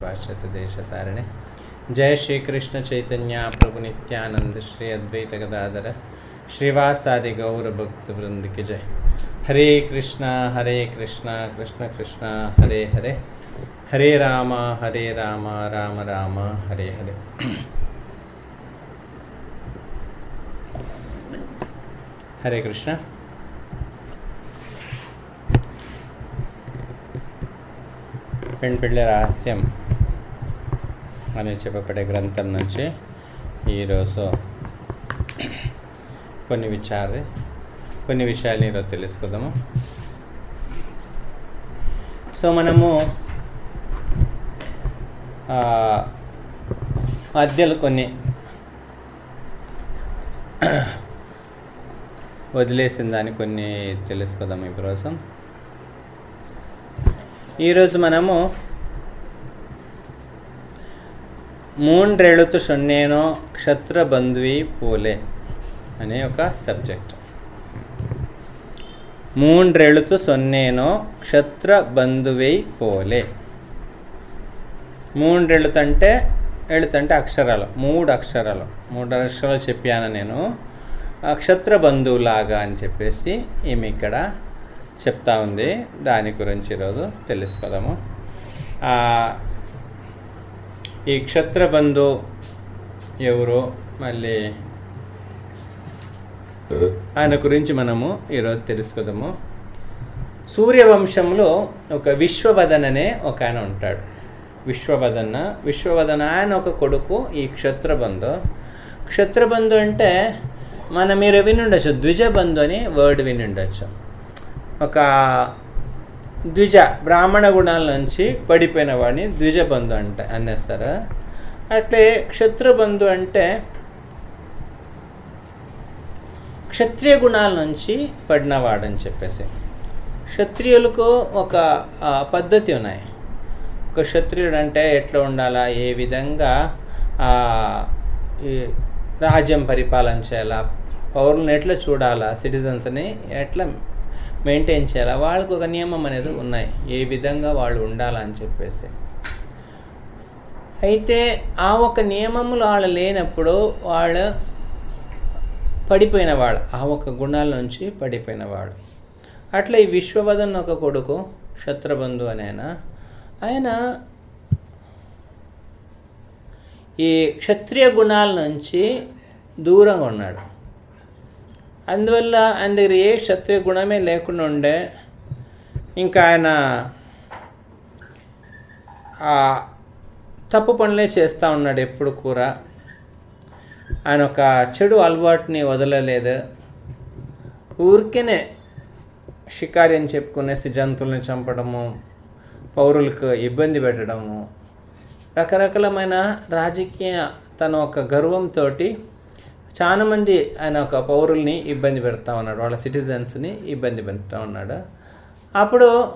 पाश्चात देश तारिणे जय श्री कृष्ण चैतन्य प्रभु नित्यानंद श्री अद्वैत गदाधर श्रीवासादि गौर भक्त वृंद की जय। हरे कृष्णा हरे कृष्णा, कृष्ण कृष्णा, हरे हरे। हरे राम हरे राम राम राम, हरे हरे। हरे कृष्णा। ಪಿಂಡ್ ಪಿಡ್ಲೆ అని చెప్పబడే గ్రంథం నుంచి ఈరోజు కొన్ని విచార కొన్ని విషయాలు ఈరోజు తెలుసుకుందాము. సో మనము మధ్యలో కొన్ని వదిలేసిన దాన్ని కొన్ని తెలుసుకుందాం ఈరోజు ఈరోజు మనము మూండ్రెళుతు సొన్నేనో క్షత్ర పోలే అనే ఒక సబ్జెక్ట్. మూండ్రెళుతు సొన్నేనో క్షత్ర బంధువై పోలే. మూండ్రెళుతంటే ఎళుతంటే అక్షరాలు మూడు అక్షరాలు మూడు అక్షరాలు చెప్పాను నేను. క్షత్ర బంధువులాగా అని చెప్పేసి ఈమె ఇక్కడ చెప్తా ఉంది. దాని గురించి ఈరోజు తెలుసుకోదాము. ఈ క్షత్రబంధు ఎవరు మళ్ళీ ఆయన గురించి మనము ఈరోజు తెలుసుకుందాము. సూర్యవంశంలో ఒక విశ్వవదన్ అనే ఒక ఆయన ఉంటాడు. విశ్వవదన విశ్వవదన ఆయన ఒక కొడుకు ఈ క్షత్రబంధు. క్షత్రబంధు అంటే మన మీరు విని ఉండొచ్చు ద్విజబంధు అని వర్డ్ విని ఉండొచ్చు ఒక ద్విజ బ్రాహ్మణ గుణాల నుంచి పడిపోయిన వాడిని ద్విజబంధు అంటే అనేస్తారు. అట్లే క్షత్రబంధు అంటే క్షత్రియ గుణాల నుంచి పడినవాడని చెప్పేసి. క్షత్రియులకు ఒక పద్ధతి ఉన్నాయి. ఒక క్షత్రియుడు అంటే ఎట్లా ఉండాలా? ఏ విధంగా ఈ రాజ్యం పరిపాలన చేయాలా? పౌరులను ఎట్లా చూడాలా? సిటిజన్స్ని ఎట్లా మెయింటైన్ చేయాలా? వాళ్ళకు ఒక నియమం అనేది ఉన్నాయి. ఏ విధంగా వాళ్ళు ఉండాలని చెప్పేసి. అయితే ఆ ఒక నియమములు వాళ్ళు లేనప్పుడు వాళ్ళు పడిపోయినవాడు ఆ ఒక గుణాల నుంచి పడిపోయినవాడు అట్లా ఈ విశ్వవదన్ ఒక కొడుకు శత్రుబంధు అని ఆయన ఆయన ఈ క్షత్రియ గుణాల నుంచి దూరంగా ఉన్నాడు. అందువల్ల ఆయన దగ్గర ఏ క్షత్రియ గుణమే లేకుండా ఉండే ఇంకా ఆయన తప్పు పనులే చేస్తూ ఉన్నాడు ఎప్పుడు కూడా. ఆయన ఒక చెడు అలవాటుని వదలలేదు. ఊరికేనే షికారి అని చెప్పుకునేసి జంతువుల్ని చంపడము పౌరులకు ఇబ్బంది పెట్టడము రకరకాలమైన రాజకీయ తన ఒక గర్వంతో చాలా మంది ఆయన ఒక పౌరుల్ని ఇబ్బంది పెడతా ఉన్నాడు. వాళ్ళ సిటిజన్స్ని ఇబ్బంది పెడతా ఉన్నాడు. అప్పుడు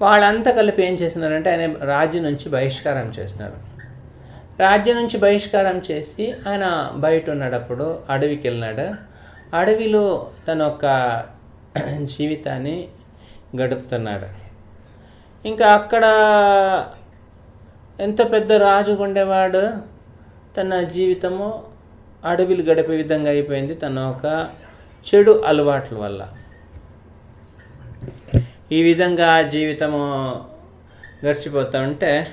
వాళ్ళంతా కలిపి ఏం చేసినారంటే ఆయన రాజ్యం నుంచి బహిష్కారం చేసినారు రాజ్యం నుంచి బహిష్కారం చేసి ఆయన బయట ఉన్నాడు అప్పుడు అడవికి వెళ్ళినాడు. అడవిలో తన యొక్క జీవితాన్ని గడుపుతున్నాడు. ఇంకా అక్కడ ఎంత పెద్ద రాజు ఉండేవాడు తన జీవితము అడవిలు గడిపే విధంగా అయిపోయింది. తన ఒక చెడు అలవాట్ల వల్ల. ఈ విధంగా జీవితము గడిచిపోతూ ఉంటే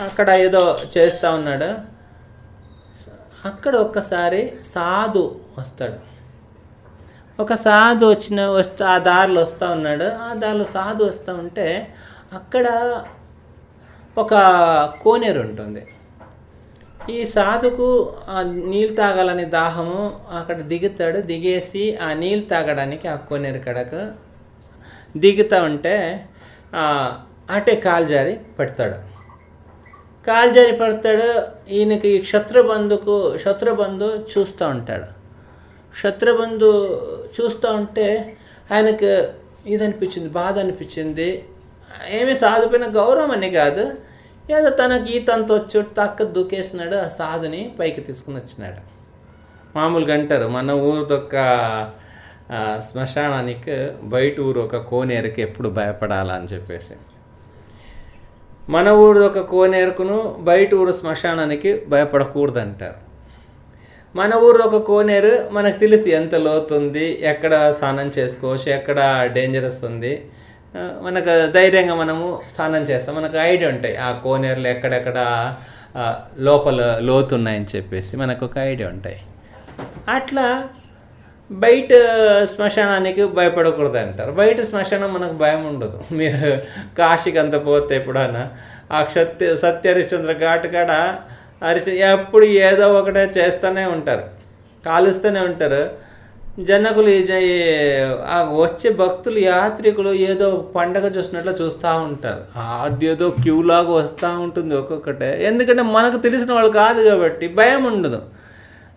అక్కడ ఏదో చేస్తూ ఉన్నాడు. అక్కడ ఒక్కసారి సాధు వస్తాడు. ఒక సాధు వచ్చిన వస్తా ఆ దారిలో వస్తూ ఉన్నాడు. ఆ దారిలో సాధు వస్తూ ఉంటే అక్కడ ఒక కోనేరు ఉంటుంది. ఈ సాధుకు ఆ నీళ్ళు తాగాలని దాహము అక్కడ దిగుతాడు దిగేసి ఆ నీళ్ళు తాగడానికి ఆ కోనేరు కడకు. దిగుతా ఉంటే అటే కాలు జారి పడతాడు. కాలు జారి పడతాడు ఈయనకి ఈ శత్రుబంధుకు శత్రుబంధు చూస్తూ ఉంటాడు. శత్రుబంధు చూస్తూ ఉంటే ఆయనకు ఇది అనిపించింది బాధ అనిపించింది. ఏమీ సాధుపోయిన గౌరవం అని కాదు ఏదో తన గీతంతో వచ్చి తక్క దూకేసినాడు ఆ సాధుని పైకి తీసుకుని వచ్చినాడు. మామూలుగా అంటారు మన ఊరిదొక్క శ్మశానానికి బయట ఊరు ఒక కోనేరుకి ఎప్పుడు భయపడాలని చెప్పేసి. మన ఊరు ఒక కోనేరుకును బయట ఊరు శ్మశానానికి భయపడకూడదంటారు. మన ఊరు ఒక కోనేరు మనకు తెలిసి ఎంత లోతుంది ఎక్కడ స్నానం చేసుకోవచ్చు ఎక్కడ డేంజరస్ ఉంది మనకు ధైర్యంగా మనము స్నానం చేస్తాం. మనకు ఐడియా ఉంటాయి. ఆ కోనేరులో ఎక్కడెక్కడ లోపల లోతున్నాయని చెప్పేసి మనకు ఒక ఐడియా ఉంటాయి. అట్లా బయట శ్మశానానికి భయపడకూడదు అంటారు. బయట శ్మశానం మనకు భయం ఉండదు. మీరు కాశీకి అంత పోతే ఎప్పుడన్నా ఆ సత్య సత్య హరిశ్చంద్ర ఘాట్ కాడ హరిశ ఎప్పుడు ఏదో ఒకటే చేస్తూనే ఉంటారు. కాలుస్తూనే ఉంటారు. జనకులు ఆ వచ్చే భక్తులు యాత్రికులు ఏదో పండగ చూసినట్లు చూస్తూ ఉంటారు. అది ఏదో క్యూ లాగా వస్తూ ఉంటుంది ఒక్కొక్కటే. ఎందుకంటే మనకు తెలిసిన వాళ్ళు కాదు కాబట్టి భయం ఉండదు.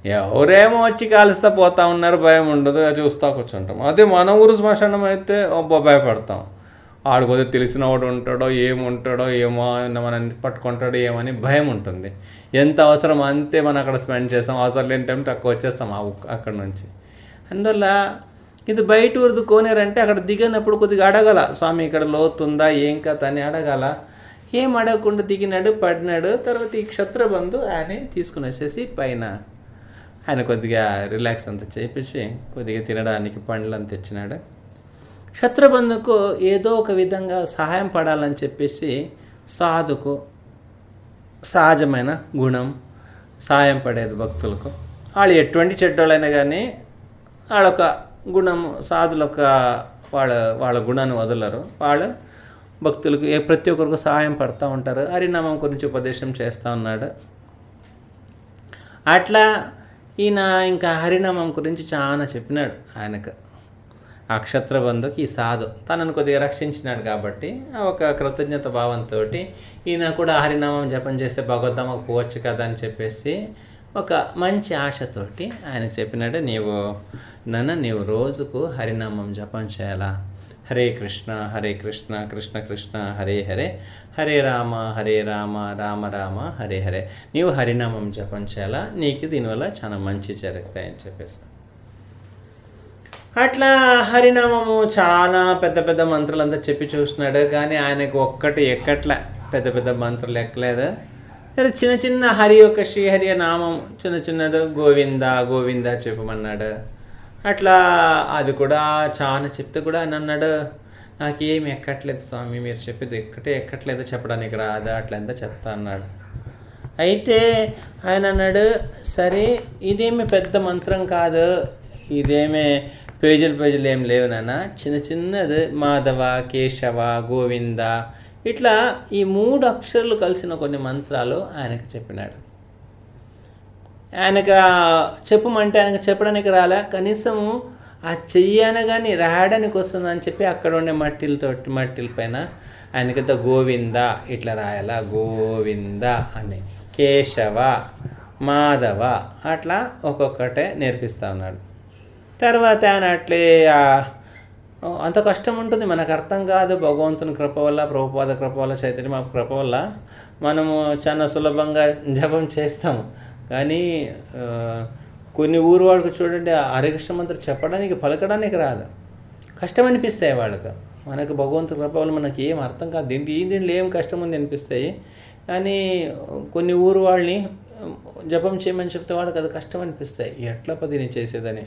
ఎవరేమో వచ్చి కాలుస్తా పోతా ఉన్నారు భయం ఉండదు అది చూస్తా కూర్చుంటాం. అదే మన ఊరు శ్మశానం అయితే భయపడతాం. ఆడిపోతే తెలిసిన వాడు ఉంటాడో ఏముంటాడో ఏమో మనల్ని పట్టుకుంటాడో ఏమని భయం ఉంటుంది. ఎంత అవసరం అంతే మనం అక్కడ స్పెండ్ చేస్తాం. అవసరం లేని టైం తక్కువ వచ్చేస్తాం ఆ అక్కడ నుంచి. అందువల్ల ఇది బయట ఊరిది కోనేరంటే అక్కడ దిగినప్పుడు కొద్దిగా అడగల స్వామి ఇక్కడ లోతుందా? ఏం కథ? అని అడగల. ఏం అడగకుండా దిగినాడు పడినాడు. తర్వాత ఈ క్షత్రబంధు ఆయన తీసుకుని వచ్చేసి పైన ఆయన కొద్దిగా రిలాక్స్ అంతా చేపించి కొద్దిగా తినడానికి పండ్లు అంత తెచ్చినాడు. శత్రుబంధుకు ఏదో ఒక విధంగా సహాయం పడాలని చెప్పేసి సాధుకు సహజమైన గుణం సహాయం పడేది భక్తులకు. వాళ్ళు ఎటువంటి చెడ్డోళ్ళైనా కానీ వాళ్ళొక గుణం సాధులొక వాళ్ళ వాళ్ళ గుణాన్ని వదలరు. వాళ్ళు భక్తులకు ఏ ప్రతి ఒక్కరికి సహాయం పడుతూ ఉంటారు. హరినామం గురించి ఉపదేశం చేస్తూ ఉన్నాడు. అట్లా ఈయన ఇంకా హరినామం గురించి చాలా చెప్పినాడు ఆయనకు. అక్షత్ర బంధుకి ఈ సాధు తనను కొద్దిగా రక్షించినాడు కాబట్టి ఆ ఒక కృతజ్ఞత భావంతో ఈయన కూడా హరినామం జపం చేస్తే భగవద్ధామకు పోవచ్చు కదా అని చెప్పేసి ఒక మంచి ఆశతోటి ఆయన చెప్పినట్టే నీవు నన్న నీవు రోజుకు హరినామం జపం చేయాలా? హరే కృష్ణ హరే కృష్ణ కృష్ణ కృష్ణ హరే హరే. హరే రామ హరే రామ రామ రామ హరే హరే. నీవు హరినామం జపం చేయాలా? నీకు దీనివల్ల చాలా మంచి జరుగుతాయని చెప్పేసి. అట్లా హరినామము చాలా పెద్ద పెద్ద మంత్రాలంతా చెప్పి చూస్తున్నాడు కానీ ఆయనకు ఒక్కటి ఎక్కట్లే. పెద్ద పెద్ద మంత్రులు ఎక్కలేదు. చిన్న చిన్న హరి యొక్క శ్రీహరి నామం చిన్న చిన్నది గోవింద గోవింద చెప్పమన్నాడు. అట్లా అది కూడా చాలా చెప్తే కూడా ఆయన అన్నాడు నాకేమి ఎక్కట్లేదు స్వామి మీరు చెప్పేది ఎక్కటే ఎక్కట్లేదు చెప్పడానికి రాదా అట్లా ఎంత చెప్తా అన్నాడు. అయితే ఆయన అన్నాడు సరే ఇదేమి పెద్ద మంత్రం కాదు ఇదేమే పేజీలు పేజీలు ఏం లేవు నాన్న. చిన్న చిన్నది మాధవ కేశవ గోవింద ఇట్లా ఈ మూడు అక్షరాలు కలిసిన కొన్ని మంత్రాలు ఆయనకు చెప్పినాడు. ఆయనకు చెప్పమంటే ఆయనకు చెప్పడానికి రాలే. కనీసము ఆ చెయ్యి కానీ రాయడానికి వస్తుందని చెప్పి అక్కడ ఉండే మట్టిలతో మట్టిల పైన ఆయనకింత గోవింద ఇట్లా రాయాలా. గోవింద అని. కేశవ మాధవ అట్లా ఒక్కొక్కటే నేర్పిస్తా ఉన్నాడు. తర్వాత ఆయన అట్లే అంత కష్టం ఉంటుంది. మనకు అర్థం కాదు భగవంతుని కృప వల్ల ప్రభుపాద కృప వల్ల చైతన్య మా కృప వల్ల మనము చాలా సులభంగా జపం చేస్తాము. కానీ కొన్ని ఊరు వాళ్ళకి చూడండి ఆరోగ్య మంత్రం చెప్పడానికి పలకడానికి రాదు. కష్టం అనిపిస్తాయి వాళ్ళకి. మనకు భగవంతుని కృప వల్ల మనకి ఏం అర్థం కాదు. దీంట్లో ఈ దీంట్లో ఏం కష్టం ఉంది అనిపిస్తాయి. కానీ కొన్ని ఊరు వాళ్ళని జపం చేయమని చెప్తే వాళ్ళకి అది కష్టం అనిపిస్తాయి. ఎట్లా పది నేను చేసేదని?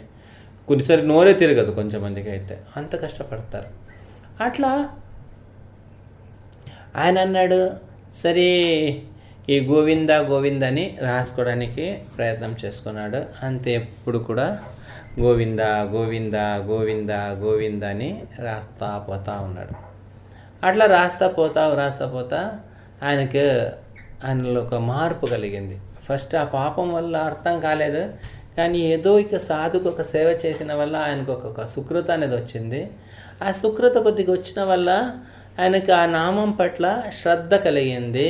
కొన్నిసారి నోరే తిరగదు కొంచెమందికి అయితే అంత కష్టపడతారు. అట్లా ఆయన అన్నాడు సరే ఈ గోవింద గోవింద అని రాసుకోవడానికి ప్రయత్నం చేసుకున్నాడు. అంతే ఎప్పుడు కూడా గోవింద గోవింద గోవింద గోవింద అని రాస్తా పోతా ఉన్నాడు. అట్లా రాస్తా పోతా రాస్తా పోతా ఆయనకు ఆయనలో ఒక మార్పు కలిగింది. ఫస్ట్ ఆ పాపం వల్ల అర్థం కాలేదు. కానీ ఏదో ఇక సాధుకు ఒక సేవ చేసిన వల్ల ఆయనకు ఒక సుకృత అనేది వచ్చింది. ఆ సుకృత కొద్దిగా వచ్చిన వల్ల ఆయనకు ఆ నామం పట్ల శ్రద్ధ కలిగింది.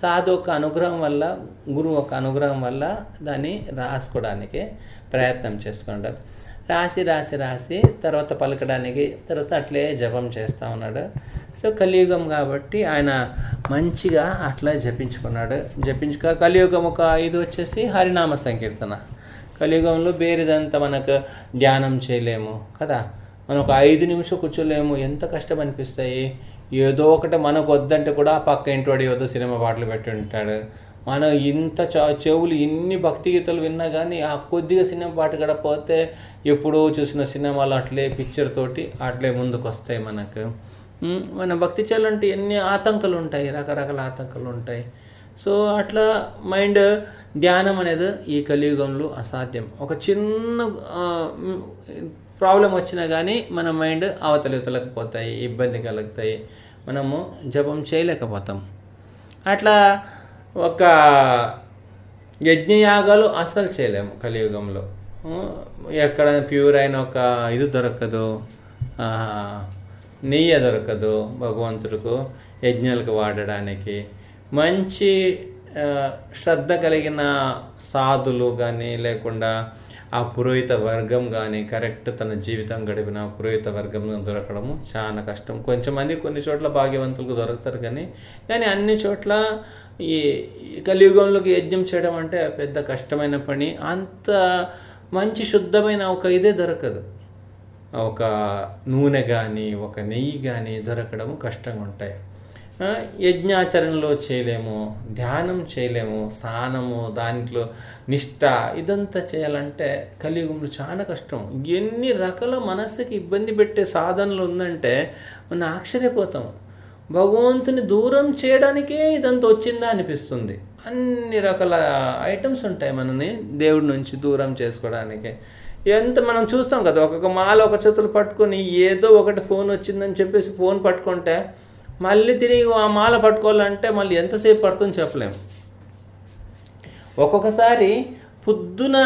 సాధు ఒక అనుగ్రహం వల్ల గురువు ఒక అనుగ్రహం వల్ల దాన్ని రాసుకోవడానికి ప్రయత్నం చేసుకున్నాడు రాసి రాసి రాసి తర్వాత పలకడానికి తర్వాత అట్లే జపం చేస్తూ ఉన్నాడు. సో కలియుగం కాబట్టి ఆయన మంచిగా అట్లా జపించుకున్నాడు. జపించుక కలియుగం ఒక ఇది వచ్చేసి హరినామ సంకీర్తన. కలియుగంలో వేరేదంతా మనకు ధ్యానం చేయలేము కదా? మనం ఒక ఐదు నిమిషం కూర్చోలేము. ఎంత కష్టం అనిపిస్తాయి? ఏదో ఒకటి మనకు వద్దంటే కూడా ఆ పక్క ఇంటివాడు ఏదో సినిమా పాటలు పెట్టి ఉంటాడు. మనం ఇంత చెవులు ఇన్ని భక్తి గీతలు విన్నా కానీ ఆ కొద్దిగా సినిమా పాట కూడా పోతే ఎప్పుడో చూసిన సినిమాలు అట్లే పిక్చర్ తోటి అట్లే ముందుకు వస్తాయి మనకు మన భక్తి చేయాలంటే ఎన్ని ఆతంకాలు ఉంటాయి? రకరకాల ఆతంకాలు ఉంటాయి. సో అట్లా మైండ్ ధ్యానం అనేది ఈ కలియుగంలో అసాధ్యం. ఒక చిన్న ప్రాబ్లం వచ్చినా కానీ మన మైండ్ అవతలివతలకు పోతాయి ఇబ్బంది కలుగుతాయి. మనము జపం చేయలేకపోతాం. అట్లా ఒక యజ్ఞయాగాలు అస్సలు చేయలేము కలియుగంలో. ఎక్కడ ప్యూర్ అయిన ఒక ఇది దొరకదు. నెయ్యి దొరకదు భగవంతుడికి యజ్ఞాలకు వాడడానికి. మంచి శ్రద్ధ కలిగిన సాధులు కానీ లేకుండా ఆ పురోహిత వర్గం కానీ కరెక్ట్ తన జీవితం గడిపిన పురోహిత వర్గం దొరకడము చాలా కష్టం. కొంచెమంది కొన్ని చోట్ల భాగ్యవంతులకు దొరుకుతారు కానీ కానీ అన్ని చోట్ల ఈ కలియుగంలోకి యజ్ఞం చేయడం అంటే పెద్ద కష్టమైన పని. అంత మంచి శుద్ధమైన ఒక ఇదే దొరకదు. ఒక నూనె కానీ ఒక నెయ్యి కానీ దొరకడం కష్టంగా ఉంటాయి. యజ్ఞాచరణలో చేయలేము ధ్యానం చేయలేము స్నానము దాంట్లో నిష్ట ఇదంతా చేయాలంటే కలియుగంలో చాలా కష్టం. ఎన్ని రకాల మనస్సుకి ఇబ్బంది పెట్టే సాధనలు ఉందంటే మనం ఆశ్చర్యపోతాం. భగవంతుని దూరం చేయడానికే ఇదంతా వచ్చిందా అనిపిస్తుంది. అన్ని రకాల ఐటమ్స్ ఉంటాయి మనని దేవుడి నుంచి దూరం చేసుకోవడానికి. ఎంత మనం చూస్తాం కదా ఒక్కొక్క మాల ఒక చేతులు పట్టుకొని ఏదో ఒకటి ఫోన్ వచ్చిందని చెప్పేసి ఫోన్ పట్టుకుంటే మళ్ళీ తిరిగి ఆ మాల పట్టుకోవాలంటే మళ్ళీ ఎంతసేపు పడుతుందో చెప్పలేము ఒక్కొక్కసారి పొద్దున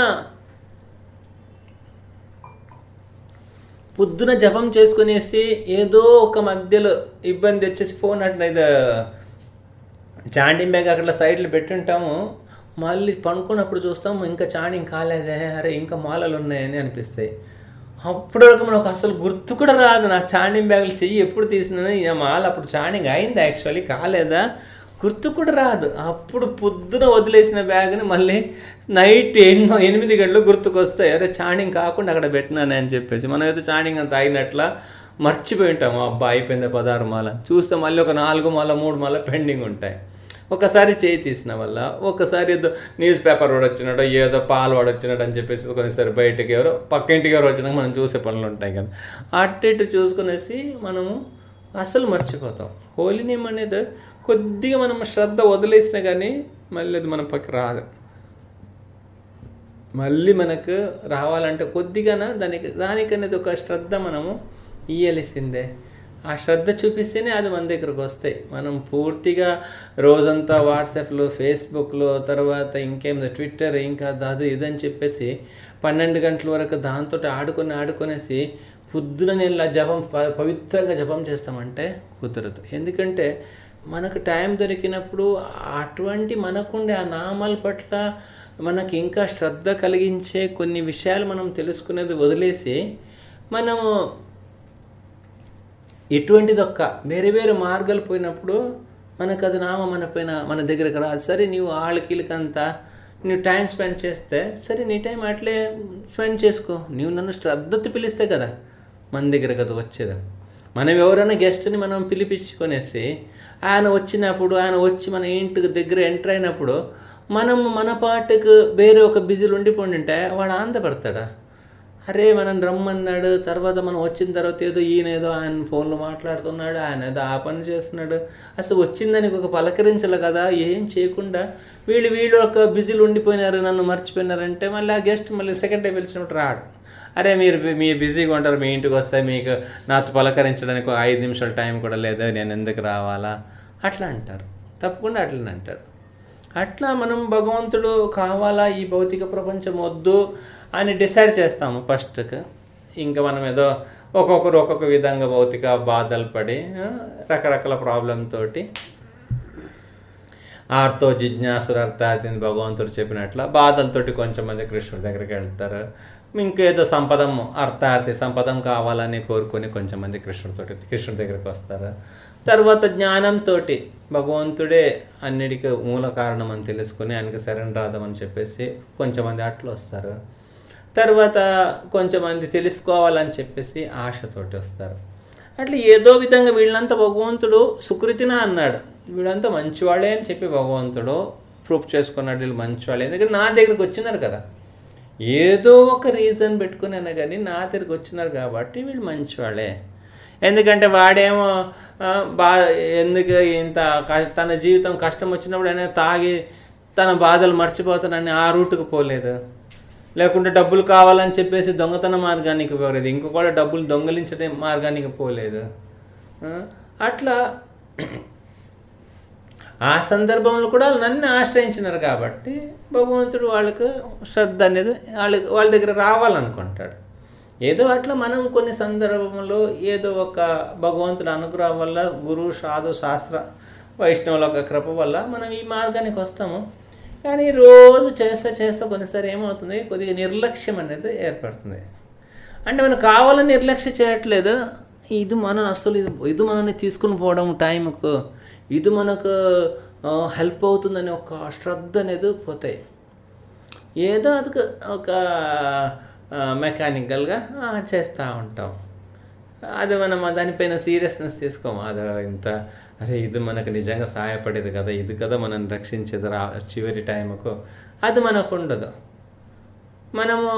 పొద్దున జపం చేసుకునేసి ఏదో ఒక మధ్యలో ఇబ్బంది వచ్చేసి ఫోన్ అట్లా ఇది చాండింగ్ బ్యాగ్ అక్కడ సైడ్లో పెట్టుంటాము. మళ్ళీ పనుకున్నప్పుడు చూస్తాము ఇంకా చాండింగ్ కాలేదే అరే ఇంకా మాలలు ఉన్నాయని అనిపిస్తాయి. అప్పటి వరకు మనకు అసలు గుర్తు కూడా రాదు. నా చాండింగ్ బ్యాగులు చెయ్యి ఎప్పుడు తీసినా ఈ మాల అప్పుడు చాండింగ్ అయింది యాక్చువల్లీ కాలేదా? గుర్తు కూడా రాదు. అప్పుడు పొద్దున వదిలేసిన బ్యాగ్ని మళ్ళీ నైట్ ఎన్నో ఎనిమిది గంటలు గుర్తుకొస్తాయి. అరే చాండింగ్ కాకుండా అక్కడ పెట్టినానే అని చెప్పేసి. మనం అయితే చాండింగ్ అంత అయినట్ల మర్చిపోయి ఉంటాము అబ్బా అయిపోయింది పదహారు మాల. చూస్తే మళ్ళీ ఒక నాలుగు మాల మూడు మాల పెండింగ్ ఉంటాయి. ఒకసారి చేయి తీసిన వల్ల ఒకసారి ఏదో న్యూస్ పేపర్ వాడు వచ్చినాడు ఏదో పాలు వాడు వచ్చినాడు అని చెప్పేసి కొన్నిసారి బయటకి ఎవరో పక్క ఇంటికి ఎవరు వచ్చినాక మనం చూసే పనులు ఉంటాయి కదా. అటు ఇటు చూసుకునేసి మనము అసలు మర్చిపోతాం. హోలీ నేమ్ అనేది కొద్దిగా మనం శ్రద్ధ వదిలేసినా కానీ మళ్ళీ అది మన పక్క రాదు. మళ్ళీ మనకు రావాలంటే కొద్దిగాన దానికి దానికనేది ఒక శ్రద్ధ మనము ఇయ్యలిసిందే. ఆ శ్రద్ధ చూపిస్తేనే అది మన దగ్గరకు వస్తాయి. మనం పూర్తిగా రోజంతా వాట్సాప్లో ఫేస్బుక్లో తర్వాత ఇంకేం ట్విట్టర్ ఇంకా అది ఇదని చెప్పేసి పన్నెండు గంటల వరకు దాంతో ఆడుకొని ఆడుకొనేసి పొద్దున నేను ఇలా జపం ప- పవిత్రంగా జపం చేస్తామంటే కుదరదు. ఎందుకంటే మనకు టైం దొరికినప్పుడు అటువంటి మనకుండే ఆ నామాల పట్ల మనకి ఇంకా శ్రద్ధ కలిగించే కొన్ని విషయాలు మనం తెలుసుకునేది వదిలేసి మనము ఎటువంటిది ఒక్క వేరే వేరే మార్గాలు పోయినప్పుడు మనకు అది నామ మన పైన మన దగ్గరకు రాదు. సరే నీవు ఆళ్ళకిలకంతా నువ్వు టైం స్పెండ్ చేస్తే సరే నీ టైం అట్లే స్పెండ్ చేసుకో. నువ్వు నన్ను శ్రద్ధతో పిలిస్తే కదా మన దగ్గరకు అది వచ్చేది. మనం ఎవరైనా గెస్ట్ని మనం పిలిపించుకొనేసి ఆయన వచ్చినప్పుడు ఆయన వచ్చి మన ఇంటికి దగ్గర ఎంటర్ అయినప్పుడు మనం మన పాటకు వేరే ఒక బిజీలు ఉండిపోండి ఉంటే వాడు ఆనందపడతాడా? అరే మనం రమ్మన్నాడు. తర్వాత మనం వచ్చిన తర్వాత ఏదో ఈయన ఏదో ఆయన ఫోన్లో మాట్లాడుతున్నాడు ఆయన ఏదో ఆ పని చేస్తున్నాడు. అసలు వచ్చిందని ఒక పలకరించాలి కదా ఏం చేయకుండా. వీళ్ళు వీళ్ళు ఒక బిజీలు ఉండిపోయినారు నన్ను మర్చిపోయినారంటే మళ్ళీ ఆ గెస్ట్ మళ్ళీ సెకండ్ డే పిలిచినప్పుడు రాడు. అరే మీరు మీరు బిజీగా ఉంటారు మీ ఇంటికి వస్తే మీకు నాతో పలకరించడానికి ఒక ఐదు నిమిషాల టైం కూడా లేదు నేను ఎందుకు రావాలా? అట్లా అంటారు. తప్పకుండా అట్లనే అంటారు. అట్లా మనం భగవంతుడు కావాలా ఈ భౌతిక ప్రపంచం వద్దు అని డిసైడ్ చేస్తాము ఫస్ట్కి. ఇంకా మనం ఏదో ఒక్కొక్కరు ఒక్కొక్క విధంగా భౌతిక బాధలు పడి రకరకాల ప్రాబ్లం తోటి ఆర్తో జిజ్ఞాసురర్థాతిని భగవంతుడు చెప్పినట్ల బాధలతోటి కొంచెం మంది కృష్ణుడి దగ్గరికి వెళ్తారు. ఇంకేదో సంపదం అర్థార్థి సంపదం కావాలని కోరుకొని కొంచెం మంది కృష్ణుడితోటి కృష్ణుడి దగ్గరికి వస్తారు. తర్వాత జ్ఞానంతో భగవంతుడే అన్నిటికీ మూల కారణం అని తెలుసుకొని ఆయనకి సరెండర్ రాదామని చెప్పేసి కొంచెమంది అట్లా వస్తారు. తర్వాత కొంచెం మంది తెలుసుకోవాలని చెప్పేసి ఆశతోటి వస్తారు. అట్లా ఏదో విధంగా వీళ్ళంతా భగవంతుడు సుకృతిన అన్నాడు. వీళ్ళంతా మంచివాళ్ళే అని చెప్పి భగవంతుడు ప్రూఫ్ చేసుకున్నాడు. వీళ్ళు మంచివాళ్ళే. ఎందుకంటే నా దగ్గరికి వచ్చినారు కదా. ఏదో ఒక రీజన్ పెట్టుకునైనా కానీ నా దగ్గరికి వచ్చినారు కాబట్టి వీళ్ళు మంచివాళ్ళే. ఎందుకంటే వాడేమో బా ఎందుకు ఇంత తన జీవితం కష్టం వచ్చినప్పుడు ఆయన తాగి తన బాధలు మర్చిపోతానని ఆ రూట్కి పోలేదు. లేకుంటే డబ్బులు కావాలని చెప్పేసి దొంగతన మార్గానికి పోలేదు. ఇంకొకళ్ళు డబ్బులు దొంగలించే మార్గానికి పోలేదు. అట్లా ఆ సందర్భంలో కూడా నన్ను ఆశ్రయించినారు కాబట్టి భగవంతుడు వాళ్ళకు శ్రద్ధ అనేది వాళ్ళ వాళ్ళ దగ్గర రావాలనుకుంటాడు. ఏదో అట్లా మనం కొన్ని సందర్భంలో ఏదో ఒక భగవంతుడి అనుగ్రహం వల్ల గురువు సాధు శాస్త్ర వైష్ణవుల ఒక కృప వల్ల మనం ఈ మార్గానికి వస్తాము. కానీ రోజు చేస్తే చేస్తే కొన్నిసారి ఏమవుతుంది? కొద్దిగా నిర్లక్ష్యం అనేది ఏర్పడుతుంది. అంటే మనం కావాలని నిర్లక్ష్యం చేయట్లేదు. ఇది మనం అసలు ఇది ఇది మనల్ని తీసుకుని పోవడం టైంకు ఇది మనకు హెల్ప్ అవుతుందనే ఒక శ్రద్ధ అనేది పోతాయి. ఏదో అది ఒక మెకానికల్గా చేస్తూ ఉంటాం. అది మనం దానిపైన సీరియస్నెస్ తీసుకోము అది ఇంత అరే ఇది మనకు నిజంగా సహాయపడేది కదా ఇది కదా మనం రక్షించేది రా చివరి టైంకు అది మనకు ఉండదు. మనము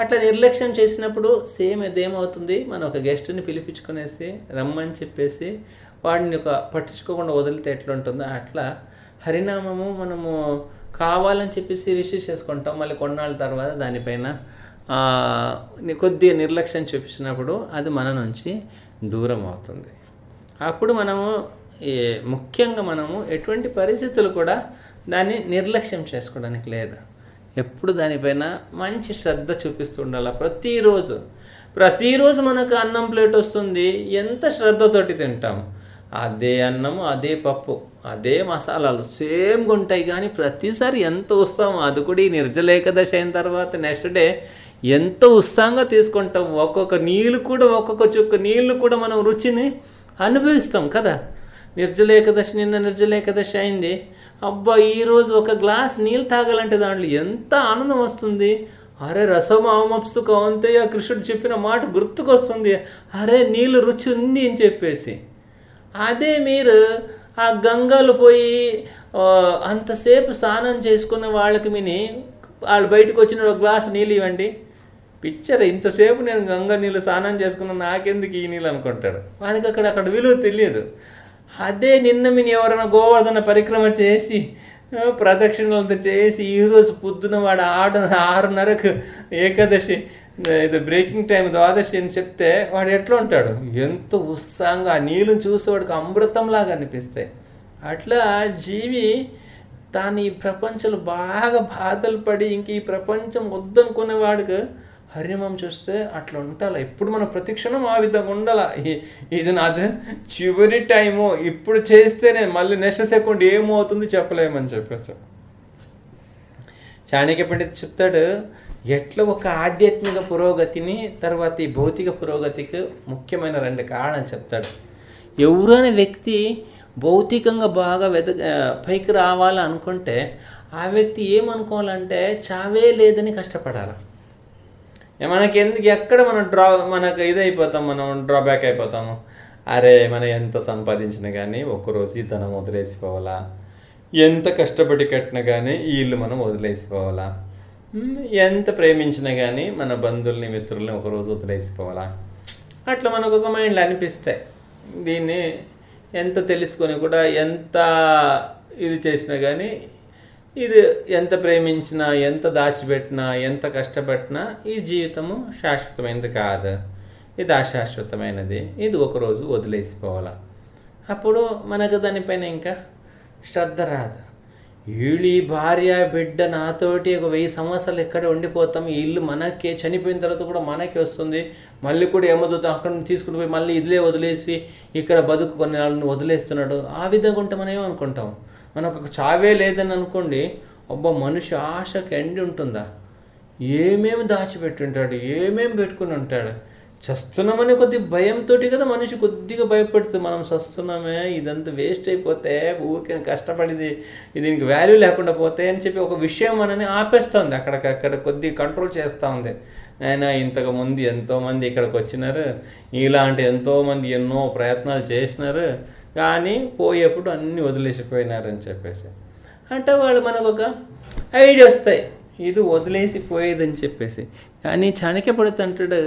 అట్లా నిర్లక్ష్యం చేసినప్పుడు సేమ్ ఇదేమవుతుంది మనం ఒక గెస్ట్ని పిలిపించుకునేసి రమ్మని చెప్పేసి వాడిని ఒక పట్టించుకోకుండా వదిలితే ఎట్లా ఉంటుందో అట్లా హరినామము మనము కావాలని చెప్పేసి రిసీవ్ చేసుకుంటాం. మళ్ళీ కొన్నాళ్ళ తర్వాత దానిపైన కొద్దిగా నిర్లక్ష్యం చూపించినప్పుడు అది మన నుంచి దూరం అవుతుంది. అప్పుడు మనము ముఖ్యంగా మనము ఎటువంటి పరిస్థితులు కూడా దాన్ని నిర్లక్ష్యం చేసుకోవడానికి లేదు. ఎప్పుడు దానిపైన మంచి శ్రద్ధ చూపిస్తూ ఉండాలి? ప్రతిరోజు ప్రతిరోజు మనకు అన్నం ప్లేట్ వస్తుంది. ఎంత శ్రద్ధతోటి తింటాం? అదే అన్నము అదే పప్పు. అదే మసాలాలు. సేమ్గా ఉంటాయి కానీ ప్రతిసారి ఎంత ఉత్సాహం? అది కూడా ఈ నిర్జల ఏకాదశి అయిన తర్వాత నెక్స్ట్ డే ఎంత ఉత్సాహంగా తీసుకుంటాం? ఒక్కొక్క నీళ్ళు కూడా ఒక్కొక్క చుక్క నీళ్ళు కూడా మనం రుచిని అనుభవిస్తాం కదా. నిర్జల ఏకాదశి నిన్న నిర్జల ఏకాదశి అయింది. అబ్బా ఈరోజు ఒక గ్లాస్ నీళ్ళు తాగాలంటే దాంట్లో ఎంత ఆనందం వస్తుంది? అరే రసం అవమప్సు కవంతయ్య కృష్ణుడు చెప్పిన మాట గుర్తుకొస్తుంది. అరే నీళ్ళు రుచి ఉంది అని చెప్పేసి. అదే మీరు ఆ గంగలు పోయి అంతసేపు స్నానం చేసుకున్న వాళ్ళకి మిని వాళ్ళు బయటకు వచ్చిన ఒక గ్లాస్ నీళ్ళు ఇవ్వండి. పిక్చర్ ఇంతసేపు నేను గంగ నీళ్ళు స్నానం చేసుకున్న నాకెందుకు ఈ నీళ్ళు అనుకుంటాడు. వానికి అక్కడ అక్కడ విలువ తెలియదు. అదే నిన్న మిని ఎవరైనా గోవర్ధన పరిక్రమ చేసి ఆ, ప్రదక్షిణలంతా చేసి ఈరోజు పొద్దున వాడు ఆడు ఆరున్నరకు ఏకాదశి ఇది బ్రేకింగ్ టైం ద్వాదశి అని చెప్తే వాడు ఎట్లా ఉంటాడు? ఎంత ఉత్సాహంగా ఆ నీళ్ళని చూసి వాడికి అమృతంలాగా అనిపిస్తాయి. అట్లా జీవి తాను ఈ ప్రపంచంలో బాగా బాధలు పడి ఇంక ఈ ప్రపంచం వద్దనుకునే వాడికి హరిమం చూస్తే అట్లా ఉండాలి? ఎప్పుడు మనం ప్రతిక్షణం ఆ విధంగా ఉండాలి? ఇది నాది చివరి టైము. ఇప్పుడు చేస్తేనే మళ్ళీ నెక్స్ట్ సెకండ్ ఏమవుతుంది చెప్పలేమని చెప్పచ్చు. చాణక్య పండిత్ చెప్తాడు ఎట్లా ఒక ఆధ్యాత్మిక పురోగతిని తర్వాత ఈ భౌతిక పురోగతికి ముఖ్యమైన రెండు కారణాలు చెప్తాడు. ఎవరైనా వ్యక్తి భౌతికంగా బాగా వెద పైకి రావాలనుకుంటే ఆ వ్యక్తి ఏమనుకోవాలంటే చావే లేదని కష్టపడాలి. మనకి ఎందుకు ఎక్కడ మనం డ్రా మనకు ఇదైపోతాం మనం డ్రాబ్యాక్ అయిపోతాము. అరే మనం ఎంత సంపాదించినా కానీ ఒక్కరోజు ఈ ధనం వదిలేసిపోవాలా? ఎంత కష్టపడి కట్టినా కానీ ఈ ఇల్లు మనం వదిలేసిపోవాలా? ఎంత ప్రేమించినా కానీ మన బంధువుల్ని మిత్రుల్ని ఒకరోజు వదిలేసిపోవాలా? అట్లా మనకు ఒక మైండ్లో అనిపిస్తాయి దీన్ని ఎంత తెలుసుకొని కూడా ఎంత ఇది చేసినా కానీ ఇది ఎంత ప్రేమించినా ఎంత దాచిపెట్టినా ఎంత కష్టపడినా ఈ జీవితము శాశ్వతమైనది కాదు. ఇది అశాశ్వతమైనది. ఇది ఒకరోజు వదిలేసిపోవాలా. అప్పుడు మనకు దానిపైన ఇంకా శ్రద్ధ రాదు. వీళ్ళు ఈ భార్య బిడ్డ నాతోటి ఒక వెయ్యి సంవత్సరాలు ఎక్కడ ఉండిపోతాం. ఈ ఇల్లు మనకే చనిపోయిన తర్వాత కూడా మనకే వస్తుంది. మళ్ళీ కూడా ఏమవుతుందో అక్కడ నుంచి తీసుకుని పోయి మళ్ళీ ఇదిలే వదిలేసి ఇక్కడ బతుకు కొన్ని వాళ్ళని వదిలేస్తున్నాడు. ఆ విధంగా ఉంటే మనం ఏమనుకుంటాం? మనకు ఒక చావే లేదని అనుకోండి అబ్బా మనిషి ఆశకు ఎండి ఉంటుందా? ఏమేమి దాచిపెట్టి ఉంటాడు ఏమేమి పెట్టుకుని ఉంటాడు? చస్తున్నామని కొద్ది భయంతో కదా మనిషి కొద్దిగా భయపడుతుంది మనం చస్తున్నామే ఇదంతా వేస్ట్ అయిపోతే ఊరికే కష్టపడింది దీనికి వాల్యూ లేకుండా పోతే అని చెప్పి ఒక విషయం మనని ఆపేస్తుంది. అక్కడికక్కడ కొద్దిగా కంట్రోల్ చేస్తూ ఉంది ఆయన ఇంతకు ముందు ఎంతోమంది ఇక్కడికి వచ్చినారు. ఇలాంటి ఎంతోమంది ఎన్నో ప్రయత్నాలు చేసినారు. కానీ పోయేప్పుడు అన్నీ వదిలేసిపోయినారని చెప్పేసి. అంటే వాళ్ళు మనకు ఒక ఐడియా వస్తాయి. ఇది వదిలేసి పోయేదని చెప్పేసి. కానీ చాణక్యపడుతుంటాడు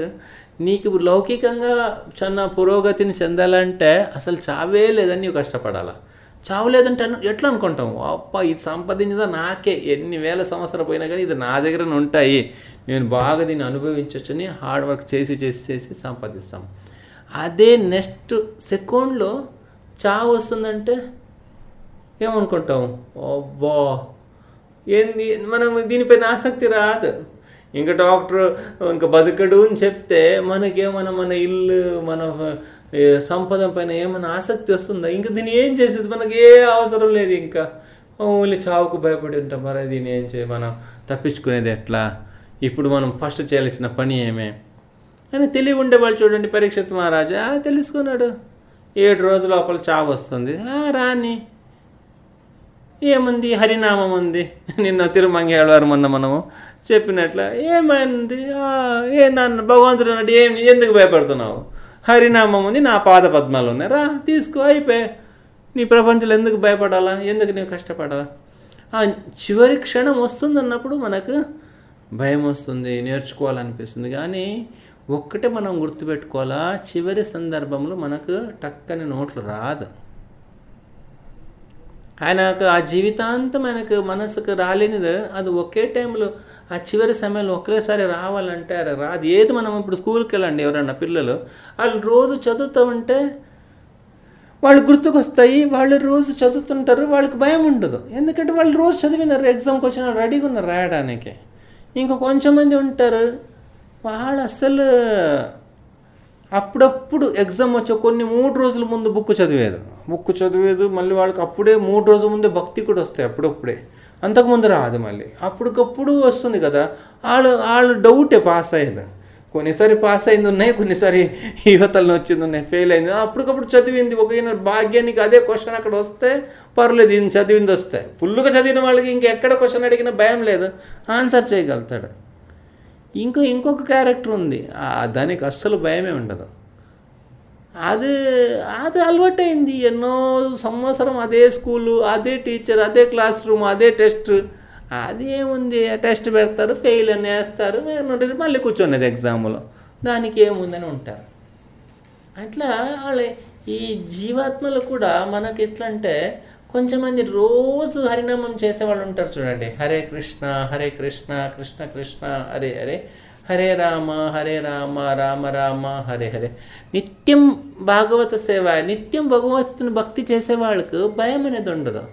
నీకు లౌకికంగా చిన్న పురోగతిని చెందాలంటే అసలు చావే లేదని నీవు కష్టపడాలా? చావు లేదంటే ఎట్లా అనుకుంటాము అప్ప ఇది సంపాదించిందా? నాకే. ఎన్ని వేల సంవత్సరాలు పోయినా కానీ ఇది నా దగ్గరనే ఉంటాయి. నేను బాగా దీన్ని అనుభవించవచ్చని హార్డ్ వర్క్ చేసి చేసి చేసి సంపాదిస్తాం. అదే నెక్స్ట్ సెకండ్లో చావు వస్తుందంటే ఏమనుకుంటాం అబ్బా ఏంది? మనం దీనిపైన ఆసక్తి రాదు. ఇంకా డాక్టర్ ఇంకా బతకడు అని చెప్తే మనకేమైనా మన ఇల్లు మన సంపద పైన ఏమైనా ఆసక్తి వస్తుందా? ఇంకా దీన్ని ఏం చేసేది? మనకి ఏ అవసరం లేదు ఇంకా. ఓన్లీ చావుకు భయపడి ఉంటాం. మరి దీన్ని ఏం చే మనం తప్పించుకునేది ఎట్లా? ఇప్పుడు మనం ఫస్ట్ చేయాల్సిన పని ఏమే? అని తెలివి ఉండేవాళ్ళు చూడండి పరీక్షిత్ మహారాజా. తెలుసుకున్నాడు. ఏడు రోజుల లోపల చావు వస్తుంది. రాని. ఏముంది? హరినామం ఉంది. నిన్న తిరుమంగేళవారు మొన్న మనము చెప్పినట్ల ఏమైంది? ఏ నాన్న భగవంతుడు అన్నట్టు ఏం ఎందుకు భయపడుతున్నావు? హరినామం ఉంది నా పాద పద్మాలు ఉన్నాయి రా తీసుకో అయిపోయి. నీ ప్రపంచంలో ఎందుకు భయపడాలా? ఎందుకు నీవు కష్టపడాలా? ఆ చివరి క్షణం వస్తుంది అన్నప్పుడు మనకు భయం వస్తుంది నేర్చుకోవాలనిపిస్తుంది. కానీ ఒక్కటే మనం గుర్తుపెట్టుకోవాలా చివరి సందర్భంలో మనకు టక్కని నోట్లు రాదు. ఆయనకు ఆ జీవితాంతం ఆయనకు మనసుకు రాలేనిది అది ఒకే టైంలో ఆ చివరి సమయంలో ఒకేసారి రావాలంటే అది రాదు ఏది మనం ఇప్పుడు స్కూల్కి వెళ్ళండి ఎవరన్నా పిల్లలు? వాళ్ళు రోజు చదువుతూ ఉంటే వాళ్ళు గుర్తుకొస్తాయి వాళ్ళు రోజు చదువుతుంటారు వాళ్ళకి భయం ఉండదు. ఎందుకంటే వాళ్ళు రోజు చదివినారు ఎగ్జామ్కి వచ్చిన రెడీగా ఉన్నారు రాయడానికి. ఇంకా కొంచెం మంది ఉంటారు వాళ్ళు అస్సలు అప్పుడప్పుడు ఎగ్జామ్ వచ్చే కొన్ని మూడు రోజుల ముందు బుక్ చదివేది. బుక్ చదివేది మళ్ళీ వాళ్ళకి అప్పుడే మూడు రోజుల ముందే భక్తి కూడా వస్తాయి అప్పుడప్పుడే. అంతకుముందు రాదు మళ్ళీ. అప్పటికప్పుడు వస్తుంది కదా. వాళ్ళు వాళ్ళు డౌటే పాస్ అయ్యేది. కొన్నిసారి పాస్ అయింది ఉన్నాయి కొన్నిసారి యువతలను వచ్చింది ఉన్నాయి ఫెయిల్ అయింది అప్పటికప్పుడు చదివింది. ఒక భాగ్యానికి అదే క్వశ్చన్ అక్కడ వస్తే పర్లేదు ఇది చదివింది వస్తే. ఫుల్గా చదివిన వాళ్ళకి ఇంకెక్కడ క్వశ్చన్ అడిగినా భయం లేదు. ఆన్సర్ చేయగలుగుతాడు. ఇంకో ఇంకొక క్యారెక్టర్ ఉంది. దానికి అస్సలు భయమే ఉండదు. అది అది అలవాటైంది. ఎన్నో సంవత్సరం అదే స్కూలు అదే టీచర్ అదే క్లాస్ రూమ్ అదే టెస్ట్. అది ఏముంది? టెస్ట్ పెడతారు ఫెయిల్ అని వేస్తారు. మళ్ళీ కూర్చున్నది ఎగ్జామ్లో. దానికి ఏముందని ఉంటారు. అట్లా వాళ్ళ ఈ జీవాత్మలు కూడా మనకి ఎట్లా అంటే కొంచెమంది రోజు హరినామం చేసేవాళ్ళు ఉంటారు చూడండి. హరే కృష్ణ హరే కృష్ణ కృష్ణ కృష్ణ హరే హరే. హరే రామ హరే రామ రామ రామ హరే హరే. నిత్యం భాగవత సేవ నిత్యం భగవంతుని భక్తి చేసే వాళ్ళకు భయం అనేది ఉండదు.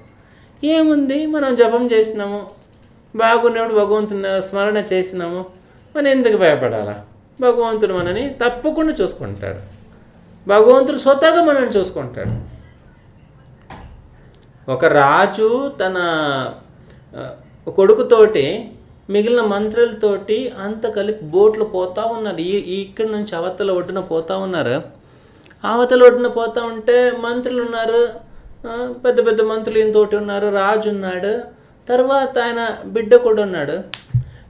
ఏముంది? మనం జపం చేసినాము. బాగున్నప్పుడు భగవంతుని స్మరణ చేసినాము. మనం ఎందుకు భయపడాలా? భగవంతుడు మనని తప్పకుండా చూసుకుంటాడు. భగవంతుడు స్వతహాగా మనల్ని చూసుకుంటాడు. ఒక రాజు తన కొడుకుతోటి మిగిలిన మంత్రులతోటి అంత కలిపి బోట్లు పోతూ ఉన్నారు. ఈ ఇక్కడి నుంచి అవతల ఒడ్డున పోతూ ఉన్నారు. అవతల ఒడ్డున పోతూ ఉంటే మంత్రులు ఉన్నారు. పెద్ద పెద్ద మంత్రులు ఇంతోటి ఉన్నారు. రాజు ఉన్నాడు. తర్వాత ఆయన బిడ్డ కూడా ఉన్నాడు.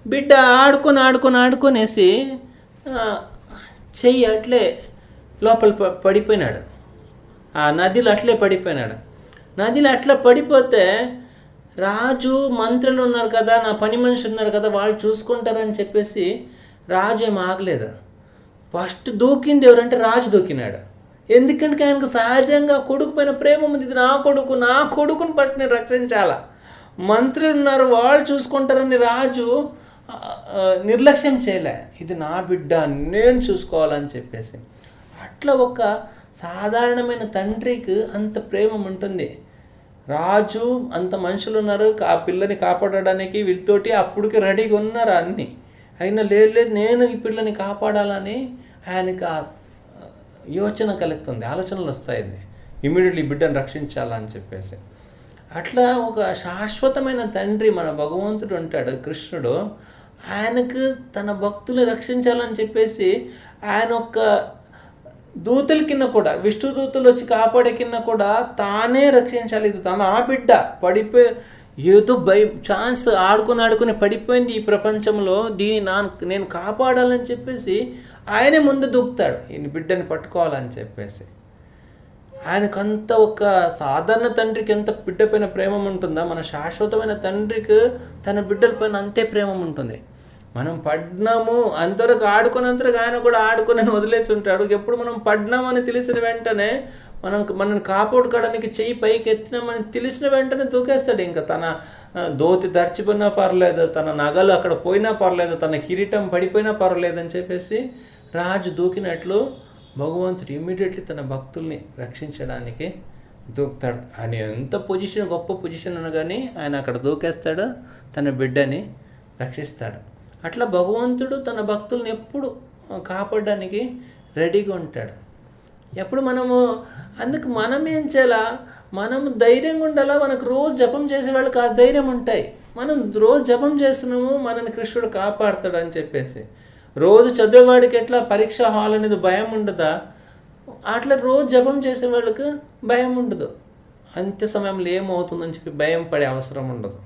బిడ్డ ఆడుకొని ఆడుకొని ఆడుకొనేసి చెయ్యి అట్లే లోపల ప- పడిపోయినాడు. ఆ నదిలో అట్లే పడిపోయినాడు. నదిలో అట్లా పడిపోతే రాజు మంత్రులు ఉన్నారు కదా నా పని మనిషి ఉన్నారు కదా వాళ్ళు చూసుకుంటారని చెప్పేసి రాజు ఏం ఆగలేదు? ఫస్ట్ దూకింది ఎవరంటే రాజు దూకినాడు. ఎందుకంటే ఆయనకు సహజంగా కొడుకు పైన ప్రేమ ఉంది. ఇది నా కొడుకు నా కొడుకుని ఫస్ట్ నేను రక్షించాల? మంత్రులు ఉన్నారు వాళ్ళు చూసుకుంటారని రాజు నిర్లక్ష్యం చేయలే. ఇది నా బిడ్డ నేను చూసుకోవాలని చెప్పేసి. అట్లా ఒక సాధారణమైన తండ్రికి అంత ప్రేమ ఉంటుంది. రాజు అంత మనుషులు ఉన్నారు ఆ పిల్లని కాపాడడానికి వీళ్ళతోటి అప్పుడుకి రెడీగా ఉన్నారు అన్ని? అయినా లేదు లేదు నేను ఈ పిల్లని కాపాడాలని ఆయనకి ఆ యోచన కలుగుతుంది ఆలోచనలు వస్తాయి. ఇమీడియట్లీ బిడ్డను రక్షించాలని చెప్పేసి. అట్లా ఒక శాశ్వతమైన తండ్రి మన భగవంతుడు ఉంటాడు కృష్ణుడు. ఆయనకు తన భక్తులు రక్షించాలని చెప్పేసి ఆయన ఒక దూతల కింద కూడా విష్ణు దూతలు వచ్చి కాపాడే కింద కూడా తానే రక్షించాలి. ఇది తన ఆ బిడ్డ పడిపోయి ఏదో భయం ఛాన్స్ ఆడుకుని ఆడుకుని పడిపోయింది ఈ ప్రపంచంలో. దీన్ని నా నేను కాపాడాలని చెప్పేసి ఆయనే ముందు దూకుతాడు. ఈ బిడ్డని పట్టుకోవాలని చెప్పేసి. ఆయనకంత ఒక సాధారణ తండ్రికి ఎంత బిడ్డ పైన ప్రేమ ఉంటుందా? మన శాశ్వతమైన తండ్రికి తన బిడ్డల పైన అంతే ప్రేమ ఉంటుంది. మనం పడ్నాము అంతవరకు ఆడుకున్నంతరకు ఆయన కూడా ఆడుకుని వదిలేసి ఉంటాడు ఎప్పుడు మనం పడ్డామని తెలిసిన వెంటనే మనం మనల్ని కాపాడుకోవడానికి చెయ్యి పైకి ఎత్తినామని తెలిసిన వెంటనే దూకేస్తాడు. ఇంకా తన దోతి దర్చిపోయినా పర్లేదు తన నగలు అక్కడ పోయినా పర్లేదు తన కిరీటం పడిపోయినా పర్లేదు అని చెప్పేసి రాజు దూకినట్లు భగవంతుడు ఇమ్మీడియట్లీ తన భక్తుల్ని రక్షించడానికి దూకుతాడు. ఆయన ఎంత పొజిషన్ గొప్ప పొజిషన్ ఉన్నా కానీ ఆయన అక్కడ దూకేస్తాడు తన బిడ్డని రక్షిస్తాడు. అట్లా భగవంతుడు తన భక్తుల్ని ఎప్పుడు కాపాడడానికి రెడీగా ఉంటాడు. ఎప్పుడు మనము అందుకు మనం ఏం చేయాలా? మనం ధైర్యంగా ఉండాలా? మనకు రోజు జపం చేసే వాళ్ళకి ఆ ధైర్యం ఉంటాయి. మనం రోజు జపం చేస్తున్నాము మనని కృష్ణుడు కాపాడుతాడు అని చెప్పేసి. రోజు చదివేవాడికి ఎట్లా పరీక్ష హాల్ అనేది భయం ఉండదా? అట్లా రోజు జపం చేసే వాళ్ళకి భయం ఉండదు. అంత్య సమయంలో ఏమవుతుందని చెప్పి భయం పడే అవసరం ఉండదు.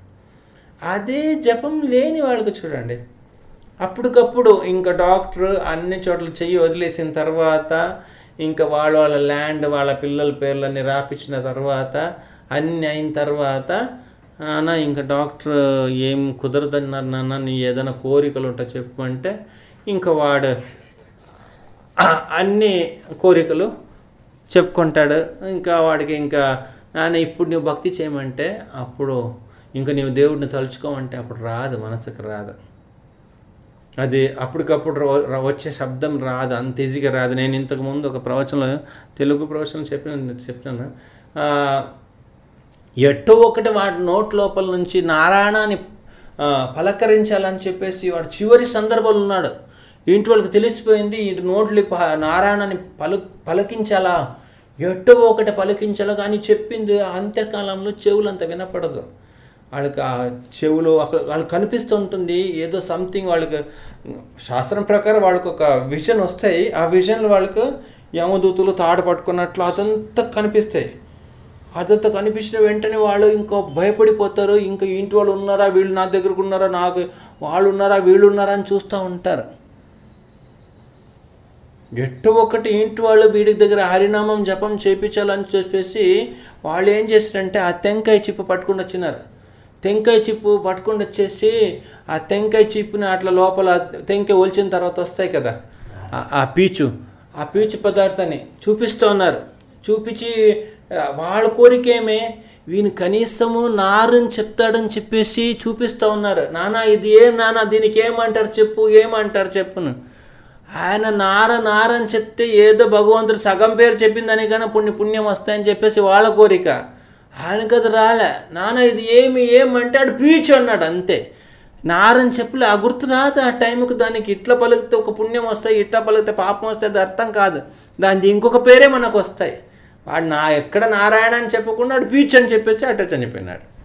అదే జపం లేని వాళ్ళకి చూడండి. అప్పటికప్పుడు ఇంకా డాక్టర్ అన్ని చోట్ల చెయ్యి వదిలేసిన తర్వాత ఇంకా వాళ్ళ వాళ్ళ ల్యాండ్ వాళ్ళ పిల్లల పేర్లన్నీ రాపించిన తర్వాత అన్నీ అయిన తర్వాత నాన్న ఇంకా డాక్టర్ ఏం కుదరదన్నారు నాన్న? నీ ఏదైనా కోరికలు ఉంటే చెప్పమంటే ఇంకా వాడు అన్ని కోరికలు చెప్పుకుంటాడు. ఇంకా వాడికి ఇంకా నాన్న ఇప్పుడు నువ్వు భక్తి చేయమంటే అప్పుడు ఇంకా నీవు దేవుడిని తలుచుకోమంటే అప్పుడు రాదు మనసుకు రాదు. అది అప్పటికప్పుడు వచ్చే శబ్దం రాదు అంత ఈజీగా రాదు. నేను ఇంతకు ముందు ఒక ప్రవచనంలో తెలుగు ప్రవచనం చెప్పిన చెప్పినాను. ఎట్టో ఒకటి వాడి నోట్ లోపల నుంచి నారాయణాన్ని పలకరించాలని చెప్పేసి వాడు చివరి సందర్భంలో ఉన్నాడు. ఇంటి వాళ్ళకి తెలిసిపోయింది ఇటు నోట్లు ప- నారాయణని పలు పలకించాలా? ఎట్టో ఒకటి పలికించాలా? కానీ చెప్పింది అంత్యకాలంలో చెవులు అంత వినపడదు. వాళ్ళకి ఆ చెవులు అక్కడ వాళ్ళకి కనిపిస్తూ ఉంటుంది ఏదో సంథింగ్ వాళ్ళకి శాస్త్రం ప్రకారం వాళ్ళకి ఒక విజన్ వస్తాయి. ఆ విజన్లు వాళ్ళకు యమదూతులు తాడు పట్టుకున్నట్లు అదంతా కనిపిస్తాయి. అదంతా కనిపించిన వెంటనే వాళ్ళు ఇంకో భయపడిపోతారు. ఇంకా ఇంటి వాళ్ళు ఉన్నారా వీళ్ళు నా దగ్గరకు ఉన్నారా నాకు వాళ్ళు ఉన్నారా వీళ్ళు ఉన్నారా అని చూస్తూ ఉంటారు. ఎట్టు ఒకటి ఇంటి వాళ్ళు వీడి దగ్గర హరినామం జపం చేయించాలని చెప్పేసి వాళ్ళు ఏం చేశారంటే ఆ తెంకాయ చిప్పు పట్టుకుని వచ్చినారు. టెంకాయ చిప్పు పట్టుకుండా వచ్చేసి ఆ టెంకాయ చిప్పుని అట్లా లోపల టెంకాయ ఒలిచిన తర్వాత వస్తాయి కదా. ఆ- పీచు ఆ పీచు పదార్థాన్ని చూపిస్తూ ఉన్నారు. చూపించి వాళ్ళ కోరికేమే వీని కనీసము నారని చెప్తాడని చెప్పేసి చూపిస్తూ ఉన్నారు. నానా ఇది ఏం నానా? దీనికి ఏమంటారు చెప్పు ఏమంటారు చెప్పును? ఆయన నార నారని చెప్తే ఏదో భగవంతుడు సగం పేరు చెప్పిందని కానీ పుణ్య పుణ్యం వస్తాయని చెప్పేసి వాళ్ళ కోరిక. ఆయనకు అది రాలే నాన్న ఇది ఏమి ఏమంటే ఆడు పీచు అన్నాడు అంతే. నారని చెప్పలే ఆ గుర్తు రాదు ఆ టైంకి దానికి ఇట్లా పలికితే ఒక పుణ్యం వస్తాయి ఇట్లా పలికితే పాపం వస్తే అది అర్థం కాదు. దానికి ఇంకొక పేరే మనకు వస్తాయి. వాడు నా ఎక్కడ నారాయణ అని చెప్పకుండా వాడు పీచు అని చెప్పేసి అట్ట చనిపోయినాడు.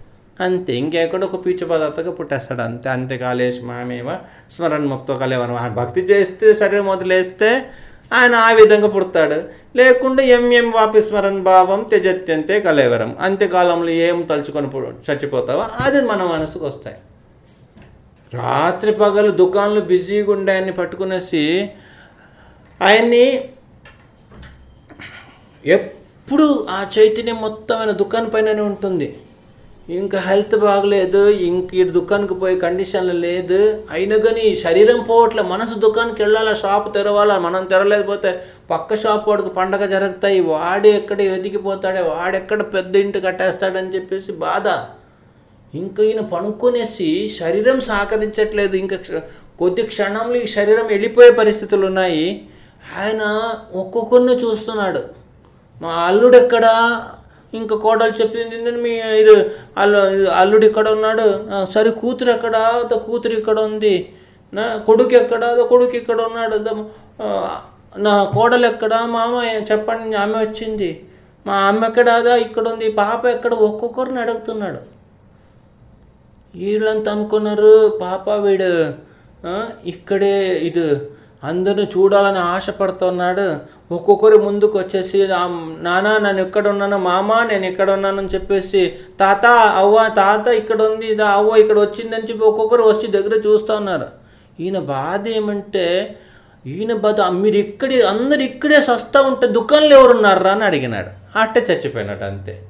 అంతే ఇంకెక్కడ ఒక పీచు పదార్థంగా పుట్టేస్తాడు అంతే. అంతే కాలేష్ మామేవ స్మరణ ముక్తో కలేవరం భక్తి చేస్తే శరీరం వదిలేస్తే ఆయన ఆ విధంగా పుడతాడు. లేకుండా ఎంఎం ఎం వాపి స్మరణ భావం త్యజత్యంతే కలేవరం. అంత్యకాలంలో ఏం తలుచుకొని చచ్చిపోతావో? అది మన మనసుకు వస్తాయి. రాత్రి పగలు దుకాణాలు బిజీగా ఉండే ఆయన్ని పట్టుకునేసి ఆయన్ని ఎప్పుడు ఆ చైతన్యం మొత్తం ఆయన దుకాణం పైననే ఉంటుంది. ఇంకా హెల్త్ బాగలేదు ఇంక ఈ దుకాణానికి పోయే కండిషన్లు లేదు. అయినా కానీ శరీరం పోవట్లే మనసు దుకాణానికి వెళ్ళాలా షాప్ తెరవాలా మనం తెరలేకపోతే పక్క షాప్ వాడికి పండగ జరుగుతాయి వాడు ఎక్కడ ఎదిగిపోతాడే వాడెక్కడ పెద్ద ఇంటి కట్టేస్తాడని చెప్పేసి బాధ. ఇంకా ఈయన పడుకొనేసి శరీరం సహకరించట్లేదు. ఇంకా క్ష- కొద్ది క్షణంలో ఈ శరీరం వెళ్ళిపోయే పరిస్థితులు ఉన్నాయి. ఆయన ఒక్కొక్కరిని చూస్తున్నాడు. మా అల్లుడు ఎక్కడా? ఇంకా కోడలు చెప్పింది నేను మీ ఇది అల్లు అల్లుడు ఇక్కడ ఉన్నాడు? సరే కూతురు ఎక్కడ? కూతురు ఇక్కడ ఉంది. నా కొడుకు ఎక్కడ? కొడుకు ఇక్కడ ఉన్నాడు. నా కోడలు ఎక్కడ? మామ చెప్పండి ఆమె వచ్చింది. మా అమ్మ ఎక్కడాదా ఇక్కడ ఉంది. పాప ఎక్కడ? ఒక్కొక్కరిని అడుగుతున్నాడు. వీళ్ళంతా అనుకున్నారు పాప వీడు ఇక్కడే ఇది అందరిని చూడాలని ఆశపడుతున్నాడు. ఒక్కొక్కరు ముందుకు వచ్చేసి నానా నేను ఇక్కడ ఉన్నాను మామ నేను ఇక్కడ ఉన్నానని చెప్పేసి తాత అవ్వ తాత ఇక్కడ ఉంది దా అవ్వ ఇక్కడ వచ్చిందని చెప్పి ఒక్కొక్కరు వచ్చి దగ్గర చూస్తూ ఉన్నారు. ఈయన బాధ ఏమంటే ఈయన బాధ మీరు ఇక్కడే అందరు ఇక్కడే సస్తా ఉంటే దుకాణంలో ఎవరున్నారా? అని అడిగినాడు. అట్టే చచ్చిపోయినాడు అంతే.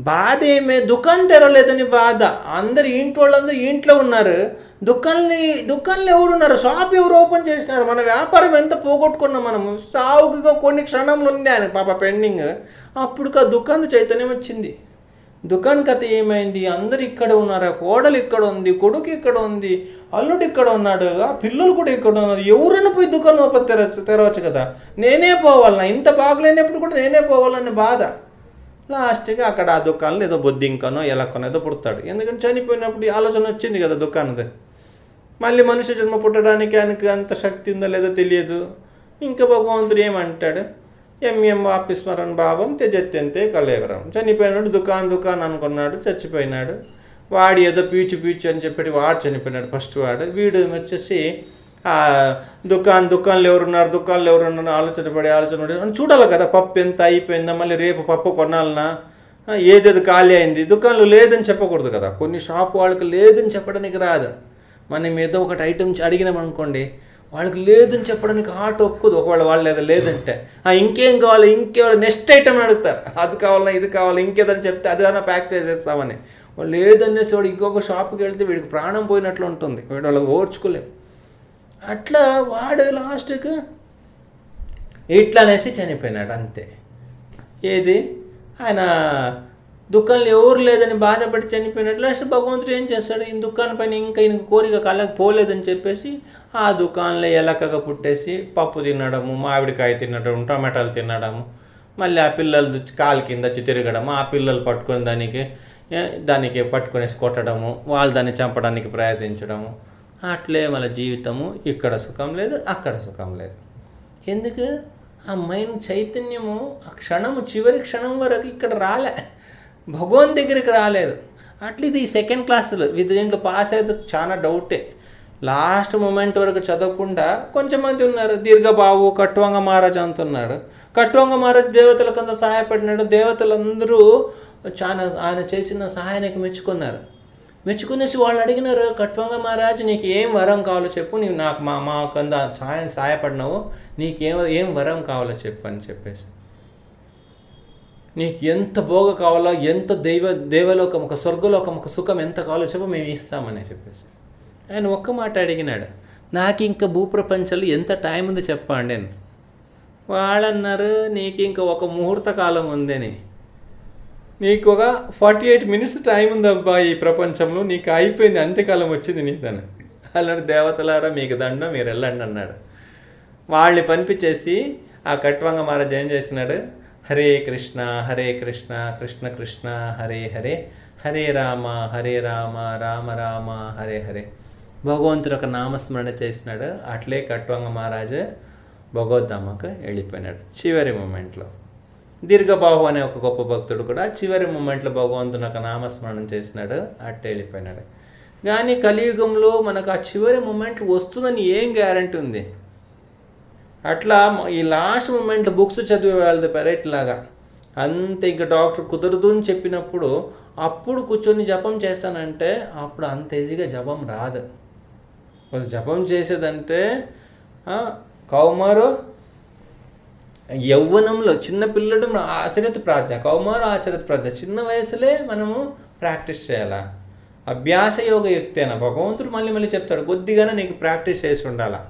బాధ ఏమే? దుకాణం తెరవలేదని బాధ. అందరు ఇంటి వాళ్ళందరూ ఇంట్లో ఉన్నారు. దుకాణాన్ని దుకాణంలో ఎవరున్నారు? షాప్ ఎవరు ఓపెన్ చేసినారు? మన వ్యాపారం ఎంత పోగొట్టుకున్నాం మనము? సాగుగా కొన్ని క్షణంలో ఉంది ఆయన పాప పెండింగ్. అప్పుడు ఆ దుకాణ చైతన్యం వచ్చింది. దుకాణం కథ ఏమైంది? అందరు ఇక్కడ ఉన్నారు ఆ కోడలు ఇక్కడ ఉంది కొడుకు ఇక్కడ ఉంది అల్లుడు ఇక్కడ ఉన్నాడు ఆ పిల్లలు కూడా ఇక్కడ ఉన్నారు. ఎవరైనా పోయి దుకాణం ఓపెన్ తెరవచ్చు తెరవచ్చు కదా? నేనే పోవాలన్నా ఇంత బాగలేనప్పుడు కూడా నేనే పోవాలనే బాధ. లాస్ట్గా అక్కడ ఆ దుకాణంలో ఏదో బొద్దింకనో ఎలక్కనో ఏదో పుడతాడు. ఎందుకంటే చనిపోయినప్పుడు ఆలోచన వచ్చింది కదా దుకాణది మళ్ళీ మనిషి జన్మ పుట్టడానికి ఆయనకు అంత శక్తి ఉందో లేదో తెలియదు. ఇంకా భగవంతుడు ఏమంటాడు? ఎంఎం వాపిస్మరణ భావం తెజెత్తెంతే కలేవరం చనిపోయినాడు దుకాన్ దుకాన్ అనుకున్నాడు చచ్చిపోయినాడు. వాడు ఏదో పీచు పీచు అని చెప్పి వాడు చనిపోయినాడు ఫస్ట్ వాడు. వీడు వచ్చేసి దుకాన్ దుకాన్లు ఎవరున్నారు దుకాన్లు ఎవరున్నారు ఆలోచన పడి ఆలోచన పడి చూడాలి కదా పప్పు ఎంత అయిపోయిందా మళ్ళీ రేపు పప్పు కొనాలనా? ఏదేది ఖాళీ అయింది దుకాన్లు లేదని చెప్పకూడదు కదా. కొన్ని షాప్ వాళ్ళకి లేదని చెప్పడానికి రాదు. మనం ఏదో ఒకటి ఐటమ్ అడిగినామనుకోండి వాళ్ళకి లేదని చెప్పడానికి ఆట ఒప్పుకోదు. ఒకవేళ వాళ్ళు లేదా లేదంటే. ఇంకేం కావాలి ఇంకేవాళ్ళు నెక్స్ట్ ఐటమ్ అడుగుతారు. అది కావాలా ఇది కావాలా ఇంకేదని చెప్తే అది అన్న ప్యాక్ చేసేస్తామని. వాళ్ళు లేదనేసి వాడు ఇంకొక షాప్కి వెళ్తే వీడికి ప్రాణం పోయినట్లు ఉంటుంది. వీడు వాళ్ళకి ఓర్చుకోలేం. అట్లా వాడు లాస్ట్కి ఇట్లా అనేసి చనిపోయినాడు అంతే. ఏది? ఆయన దుఃఖంలో ఎవరు లేదని బాధపడి చనిపోయినట్లు లాస్ట్ భగవంతుడు ఏం చేస్తాడు? ఈ దుఃఖాన్ని పైన ఇంకా ఈయన కోరిక కళ్ళకి పోలేదని చెప్పేసి ఆ దుకాణంలో ఎలకగా పుట్టేసి పప్పు తినడము మామిడికాయ తినడం టమాటాలు తినడము మళ్ళీ ఆ పిల్లలు కాలు కింద వచ్చి తిరగడము ఆ పిల్లలు పట్టుకొని దానికి దానికి పట్టుకొనేసి కొట్టడము వాళ్ళు దాన్ని చంపడానికి ప్రయత్నించడము. అట్లే మన జీవితము ఇక్కడ సుఖం లేదు అక్కడ సుఖం లేదు. ఎందుకు? ఆ మైండ్ చైతన్యము ఆ క్షణము చివరి క్షణం వరకు ఇక్కడ రాలే. భగవాన్ దగ్గరికి రాలేదు. అట్లా ఇది సెకండ్ క్లాసులు ఇది దీంట్లో పాస్ అయితే చాలా డౌటే లాస్ట్ మూమెంట్ వరకు చదవకుండా కొంచెం మంది ఉన్నారు. దీర్ఘబాబు కట్వంగ మహారాజ్ అంటున్నాడు. కట్వంగ మహారాజ్ దేవతల కింద సహాయపడినాడు. దేవతలందరూ చాలా ఆయన చేసిన సహాయానికి మెచ్చుకున్నారు. మెచ్చుకునేసి వాళ్ళు అడిగినారు కట్వంగ మహారాజ్ నీకు ఏం వరం కావాలో చెప్పు. నీవు నాకు మా మా కొంత సహాయం సహాయపడినావు. నీకు ఏం ఏం వరం కావాలో చెప్పు అని చెప్పేసి. నీకు ఎంత భోగ కావాలో ఎంత దైవ దేవలోకం ఒక స్వర్గలోకం ఒక సుఖం ఎంత కావాలో చెప్పు మేము ఇస్తామని చెప్పేసి. ఆయన ఒక్క మాట అడిగినాడు. నాకు ఇంకా భూప్రపంచంలో ఎంత టైం ఉంది చెప్పండి అని. వాళ్ళన్నారు నీకు ఇంకా ఒక ముహూర్త కాలం ఉందని. నీకు ఒక ఫార్టీ ఎయిట్ మినిట్స్ టైం ఉందబ్బా ఈ ప్రపంచంలో నీకు అయిపోయింది అంత్యకాలం వచ్చింది నీదని అన్నాడు దేవతలారా మీకు దండం మీరు వెళ్ళండి అన్నాడు. వాళ్ళని పంపించేసి ఆ కట్వంగ మహారాజ్ ఏం చేసినాడు? హరే కృష్ణ హరే కృష్ణ కృష్ణ కృష్ణ హరే హరే. హరే రామ హరే రామ రామ రామ హరే హరే. భగవంతుడు ఒక నామస్మరణ చేసినాడు. అట్లే కట్వంగ మహారాజు భగవద్ధామకు వెళ్ళిపోయినాడు చివరి మూమెంట్లో. దీర్ఘబాహు అనే ఒక గొప్ప భక్తుడు కూడా చివరి మూమెంట్లో భగవంతుని ఒక నామస్మరణం చేసినాడు. అట్టే వెళ్ళిపోయినాడు. కానీ కలియుగంలో మనకు ఆ చివరి మూమెంట్ వస్తుందని ఏం గ్యారంటీ ఉంది? అట్లా ఈ లాస్ట్ మూమెంట్లో బుక్స్ చదివే వాళ్ళది పెరైట్ లాగా అంతే ఇంకా డాక్టర్ కుదరదు అని చెప్పినప్పుడు అప్పుడు కూర్చొని జపం చేస్తానంటే అప్పుడు అంత ఈజీగా జపం రాదు. వాళ్ళు జపం చేసేదంటే కౌమారు యవ్వనంలో చిన్న పిల్లడు ఆచరిత ప్రార్థన కౌమారు ఆచరిత ప్రార్థన చిన్న వయసులే మనము ప్రాక్టీస్ చేయాలా? అభ్యాస యోగ యుక్తేనా? భగవంతుడు మళ్ళీ మళ్ళీ చెప్తాడు కొద్దిగానే నీకు ప్రాక్టీస్ చేసి ఉండాలా?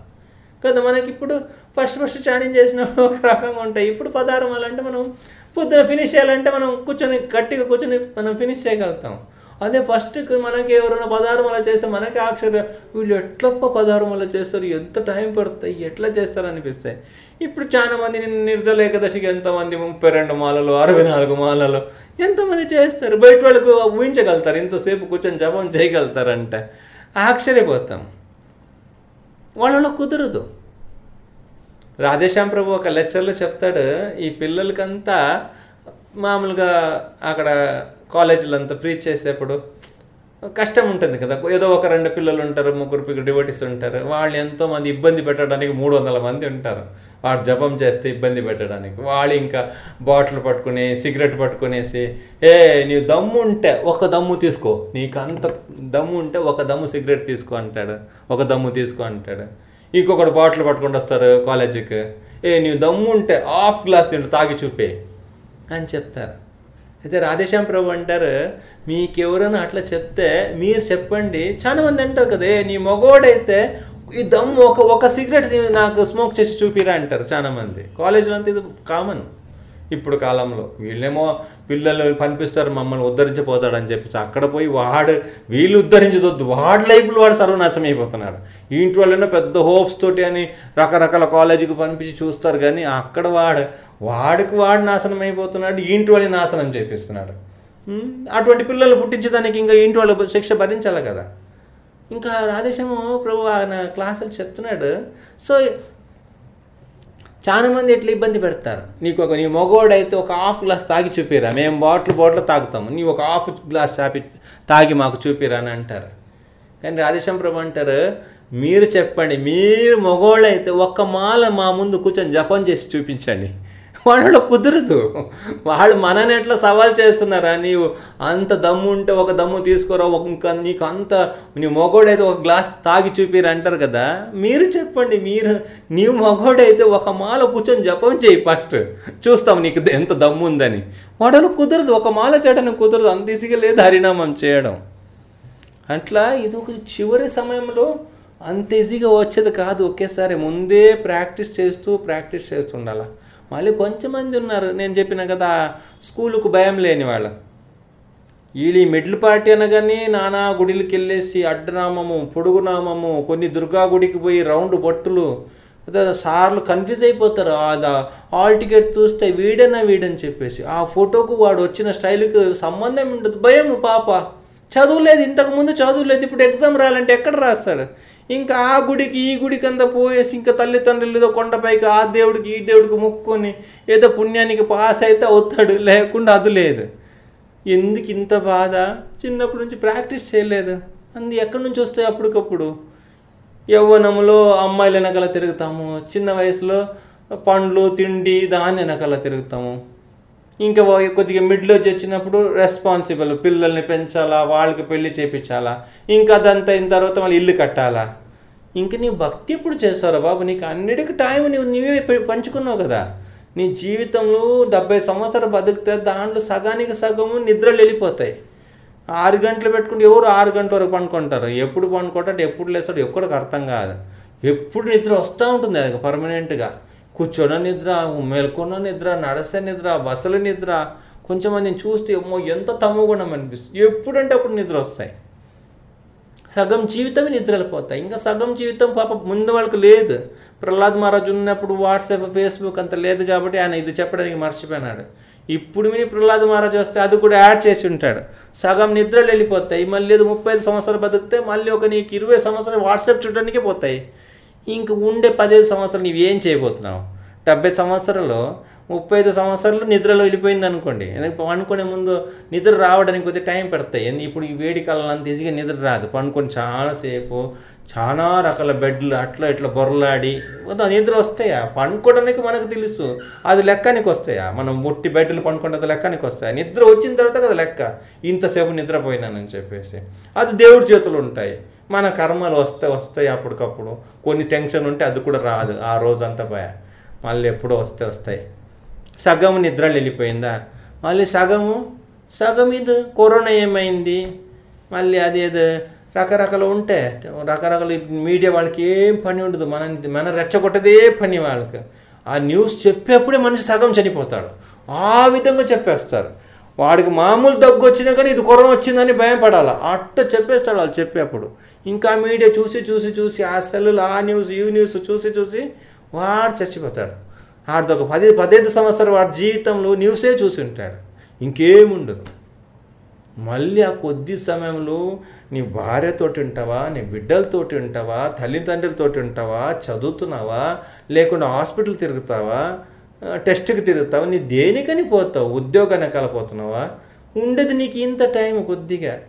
కదా మనకి ఇప్పుడు ఫస్ట్ ఫస్ట్ స్టార్టింగ్ చేసిన ఒక రకంగా ఉంటాయి. ఇప్పుడు పదార్థం అంటే మనం పొద్దున ఫినిష్ చేయాలంటే మనం కూర్చొని గట్టిగా కూర్చొని మనం ఫినిష్ చేయగలుగుతాం. అదే ఫస్ట్ మనకి ఎవరైనా పదార్థం అలా చేస్తే మనకి ఆక్షర్య వీళ్ళు ఎట్లప్ప పదార్థం అలా చేస్తారు? ఎంత టైం పడుతాయి? ఎట్లా చేస్తారు? అనిపిస్తాయి. ఇప్పుడు చాలా మంది నిర్దల నిర్జల ఏకదశికి ఎంతమంది? ముప్పై రెండు మాలలు అరవై నాలుగు మాలలు ఎంతమంది చేస్తారు? బయట వాళ్ళకు ఊహించగలుగుతారు. ఇంతసేపు కూర్చొని జపం చేయగలుగుతారంటే ఆశ్చర్యపోతాం. వాళ్ళలో కుదరదు. రాధేశ్యాం ప్రభు ఒక లెక్చర్లో చెప్తాడు ఈ పిల్లలకంతా మామూలుగా అక్కడ కాలేజీలో అంతా ప్రీచ్ చేసేప్పుడు కష్టం ఉంటుంది కదా. ఏదో ఒక రెండు పిల్లలు ఉంటారు ముగ్గురు పిల్లలు డివోటీస్ ఉంటారు. వాళ్ళు ఎంతోమంది ఇబ్బంది పెట్టడానికి మూడు వందల మంది ఉంటారు. వాడు జపం చేస్తే ఇబ్బంది పెట్టడానికి. వాళ్ళు ఇంకా బాటిల్ పట్టుకుని సిగరెట్ పట్టుకునేసి ఏ నీవు దమ్ము ఉంటే ఒక దమ్ము తీసుకో. నీకు అంత దమ్ము ఉంటే ఒక దమ్ము సిగరెట్ తీసుకో అంటాడు. ఒక దమ్ము తీసుకో అంటాడు. ఇంకొకడు బాటిల్ పట్టుకొని వస్తాడు కాలేజీకి. ఏ నీవు దమ్ము ఉంటే హాఫ్ గ్లాస్ తింటు తాగి చూపే అని చెప్తారు. అయితే రాధేశ్యాం ప్రభు అంటారు మీకెవరైనా అట్లా చెప్తే మీరు చెప్పండి. చాలా మంది అంటారు కదా "ఏ, నీ మగోడైతే ఈ దమ్ము ఒక ఒక సిగరెట్ నీ- నాకు స్మోక్ చేసి చూపిరా అంటారు చాలా మంది. కాలేజీలో అంతా ఇది కామన్ ఇప్పుడు కాలంలో. వీళ్ళేమో పిల్లలు పనిపిస్తారు మమ్మల్ని ఉద్ధరించిపోతాడని చెప్పి అక్కడ పోయి వాడు వీళ్ళు ఉద్ధరించదొద్దు. వాడి లైఫ్లో వాడు సర్వనాశనం అయిపోతున్నాడు. ఇంటి వాళ్ళైనా పెద్ద హోప్స్ తోటి అని రకరకాల కాలేజీకి పంపించి చూస్తారు కానీ అక్కడ వాడు వాడికి వాడు నాశనం అయిపోతున్నాడు ఇంటి వాళ్ళని నాశనం చేపిస్తున్నాడు. అటువంటి పిల్లలు పుట్టించడానికి ఇంకా ఇంటి వాళ్ళు శిక్ష భరించాలి కదా. ఇంకా రాధేశము ప్రభు ఆయన క్లాసులు చెప్తున్నాడు. సో చాలా మంది ఎట్లా ఇబ్బంది పెడతారు? నీకు ఒక నీ మగోడైతే ఒక హాఫ్ గ్లాస్ తాగి చూపిరా. మేము బాటిల్ బాటిల్ తాగుతాము. నీ ఒక హాఫ్ గ్లాస్ చాపి తాగి మాకు చూపిరా అని అంటారు. కానీ రాధేశ్యాం ప్రభు అంటారు మీరు చెప్పండి మీరు మగోళ్ళు అయితే ఒక్క మాల మా ముందు కూర్చొని జపం చేసి చూపించండి. వాళ్ళలో కుదరదు. వాళ్ళు మనని ఎట్లా సవాల్ చేస్తున్నారా? నీవు అంత దమ్ము ఉంటే ఒక దమ్ము తీసుకోరా? ఒక నీకు అంత నీ మొగోడైతే ఒక గ్లాస్ తాగి చూపిరు అంటారు కదా? మీరు చెప్పండి మీరు నీవు మొగోడైతే ఒక మాల కూర్చొని జపం చేయి ఫస్ట్ చూస్తాం నీకు ఎంత దమ్ము ఉందని. వాడలు కుదరదు ఒక మాల చేయడానికి కుదరదు. అంత ఈజీగా లేదు హరినామం చేయడం. అట్లా ఇది ఒక చివరి సమయంలో అంత ఈజీగా వచ్చేది కాదు. ఒకేసారి ముందే ప్రాక్టీస్ చేస్తూ ప్రాక్టీస్ చేస్తుండాలి మళ్ళీ కొంచెం మంది ఉన్నారు. నేను చెప్పిన కదా స్కూలుకు భయం లేని వాళ్ళ. వీళ్ళు ఈ మిడిల్ పార్టీ అనగానే నానా గుడికి వెళ్ళేసి అడ్డనామము పొడుగునామము కొన్ని దుర్గా గుడికి పోయి రౌండ్ బొట్టులు సార్లు కన్ఫ్యూజ్ అయిపోతారు. అది ఆల్ టికెట్ చూస్తే వీడేనా వీడని చెప్పేసి. ఆ ఫోటోకు వాడు వచ్చిన స్టైల్కి సంబంధం ఉండదు. భయం పాప. చదువులేదు ఇంతకుముందు చదువులేదు ఇప్పుడు ఎగ్జామ్ రాయాలంటే ఎక్కడ రాస్తాడు? ఇంకా ఆ గుడికి ఈ గుడికి అంతా పోయేసి ఇంకా తల్లిదండ్రులు ఏదో కొండపైకి ఆ దేవుడికి ఈ దేవుడికి మొక్కుకొని ఏదో పుణ్యానికి పాస్ అయితే అవుతాడు. లేకుండా అది లేదు. ఎందుకు ఇంత బాధ? చిన్నప్పటి నుంచి ప్రాక్టీస్ చేయలేదు. అంది ఎక్కడి నుంచి వస్తాయి అప్పటికప్పుడు? యవ్వనంలో అమ్మాయిల వెనకాల తిరుగుతాము. చిన్న వయసులో పండ్లు తిండి దాని వెనకాల తిరుగుతాము. ఇంకా కొద్దిగా మిడిల్ వచ్చి వచ్చినప్పుడు రెస్పాన్సిబుల్ పిల్లల్ని పెంచాలా వాళ్ళకి పెళ్ళి చేపించాలా ఇంకా అదంతా అయిన తర్వాత మళ్ళీ ఇల్లు కట్టాలా. ఇంక నీవు భక్తి ఎప్పుడు చేస్తారా బాబు? నీకు అన్నిటికీ టైం నువ్వు నీవే పంచుకున్నావు కదా. నీ జీవితంలో డెబ్బై సంవత్సరాలు బతికితే దాంట్లో సగానికి సగము నిద్రలు వెళ్ళిపోతాయి. ఆరు గంటలు పెట్టుకుంటే ఎవరు ఆరు గంటల వరకు పండుకుంటారు? ఎప్పుడు పండుకుంటాడు ఎప్పుడు లేస్తాడు ఎక్కడికి అర్థం కాదు. ఎప్పుడు నిద్ర వస్తూ ఉంటుంది అది పర్మనెంట్గా కూర్చోన నిద్ర మేల్కొన్న నిద్ర నడసే నిద్ర బసల నిద్ర కొంచెం మందిని చూస్తే అమ్మో ఎంత తమోగుణం అనిపిస్తుంది. ఎప్పుడంటే అప్పుడు నిద్ర వస్తాయి. సగం జీవితమే నిద్రలు పోతాయి. ఇంకా సగం జీవితం పాప ముందు వాళ్ళకి లేదు. ప్రహ్లాద్ మహారాజు ఉన్నప్పుడు వాట్సాప్ ఫేస్బుక్ అంత లేదు కాబట్టి ఆయన ఇది చెప్పడానికి మర్చిపోయినాడు. ఇప్పుడు విని ప్రహ్లాద్ మహారాజు వస్తే అది కూడా యాడ్ చేసి ఉంటాడు. సగం నిద్రలు వెళ్ళిపోతాయి. మళ్ళీ ముప్పై ఐదు సంవత్సరాలు బతికితే మళ్ళీ ఒక నీకు ఇరవై సంవత్సరాలు వాట్సాప్ చూడడానికే పోతాయి. ఇంక ఉండే పదిహేను సంవత్సరాలు నీవు ఏం చేయబోతున్నావు? డెబ్బై సంవత్సరాలు ముప్పై ఐదు సంవత్సరాలు నిద్రలో వెళ్ళిపోయింది అనుకోండి. ఎందుకంటే పండుకునే ముందు నిద్ర రావడానికి కొద్దిగా టైం పడతాయి. ఎందు- ఇప్పుడు ఈ వేడి కాలం అంత ఈజీగా నిద్ర రాదు. పండుకొని చాలాసేపు చాలా రకాల బెడ్లు అట్లా ఇట్లా బొరలాడి నిద్ర వస్తాయా? పండుకోవడానికి మనకు తెలుసు. అది లెక్కనికి వస్తాయా? మనం ముట్టి బెడ్లు పండుకుంటే అది లెక్కనికి వస్తాయా? నిద్ర వచ్చిన తర్వాత కదా లెక్క. ఇంతసేపు నిద్రపోయినానని చెప్పేసి. అది దేవుడి చేతులు ఉంటాయి. మన కర్మలు వస్తే వస్తాయి అప్పటికప్పుడు. కొన్ని టెన్షన్ ఉంటే అది కూడా రాదు. ఆ రోజంతా భయ. మళ్ళీ ఎప్పుడో వస్తే వస్తాయి. సగం నిద్రలు వెళ్ళిపోయిందా మళ్ళీ సగము? సగం ఇది కరోనా ఏమైంది? మళ్ళీ అది ఏదో రకరకాలు ఉంటే రకరకాల మీడియా వాళ్ళకి ఏం పని ఉండదు. మన మన రెచ్చగొట్టదే పని వాళ్ళకి. ఆ న్యూస్ చెప్పేప్పుడే మనిషి సగం చనిపోతాడు. ఆ విధంగా చెప్పేస్తారు. వాడికి మామూలు దగ్గు వచ్చినా కానీ ఇది కుర్రం వచ్చిందని భయపడాలి అట్ట చెప్పేస్తాడు వాళ్ళు చెప్పేప్పుడు. ఇంకా మీడియా చూసి చూసి చూసి ఆ సెల్లులు ఆ న్యూస్ ఈ న్యూస్ చూసి చూసి వాడు చచ్చిపోతాడు. ఆడిది ఒక పది పదిహేను సంవత్సరాలు వాడి జీవితంలో న్యూసే చూసి ఉంటాడు. ఇంకేముండదు. మళ్ళీ ఆ కొద్ది సమయంలో నీ భార్యతోటి ఉంటావా? నీ బిడ్డలతోటి ఉంటావా? తల్లిదండ్రులతోటి ఉంటావా? చదువుతున్నావా? లేకుండా హాస్పిటల్ తిరుగుతావా? టెస్ట్కి తిరుగుతావు నీ దేనికని పోతావు? ఉద్యోగాన్ని కలపోతున్నావా ఉండేది నీకు ఇంత టైం కొద్దిగా.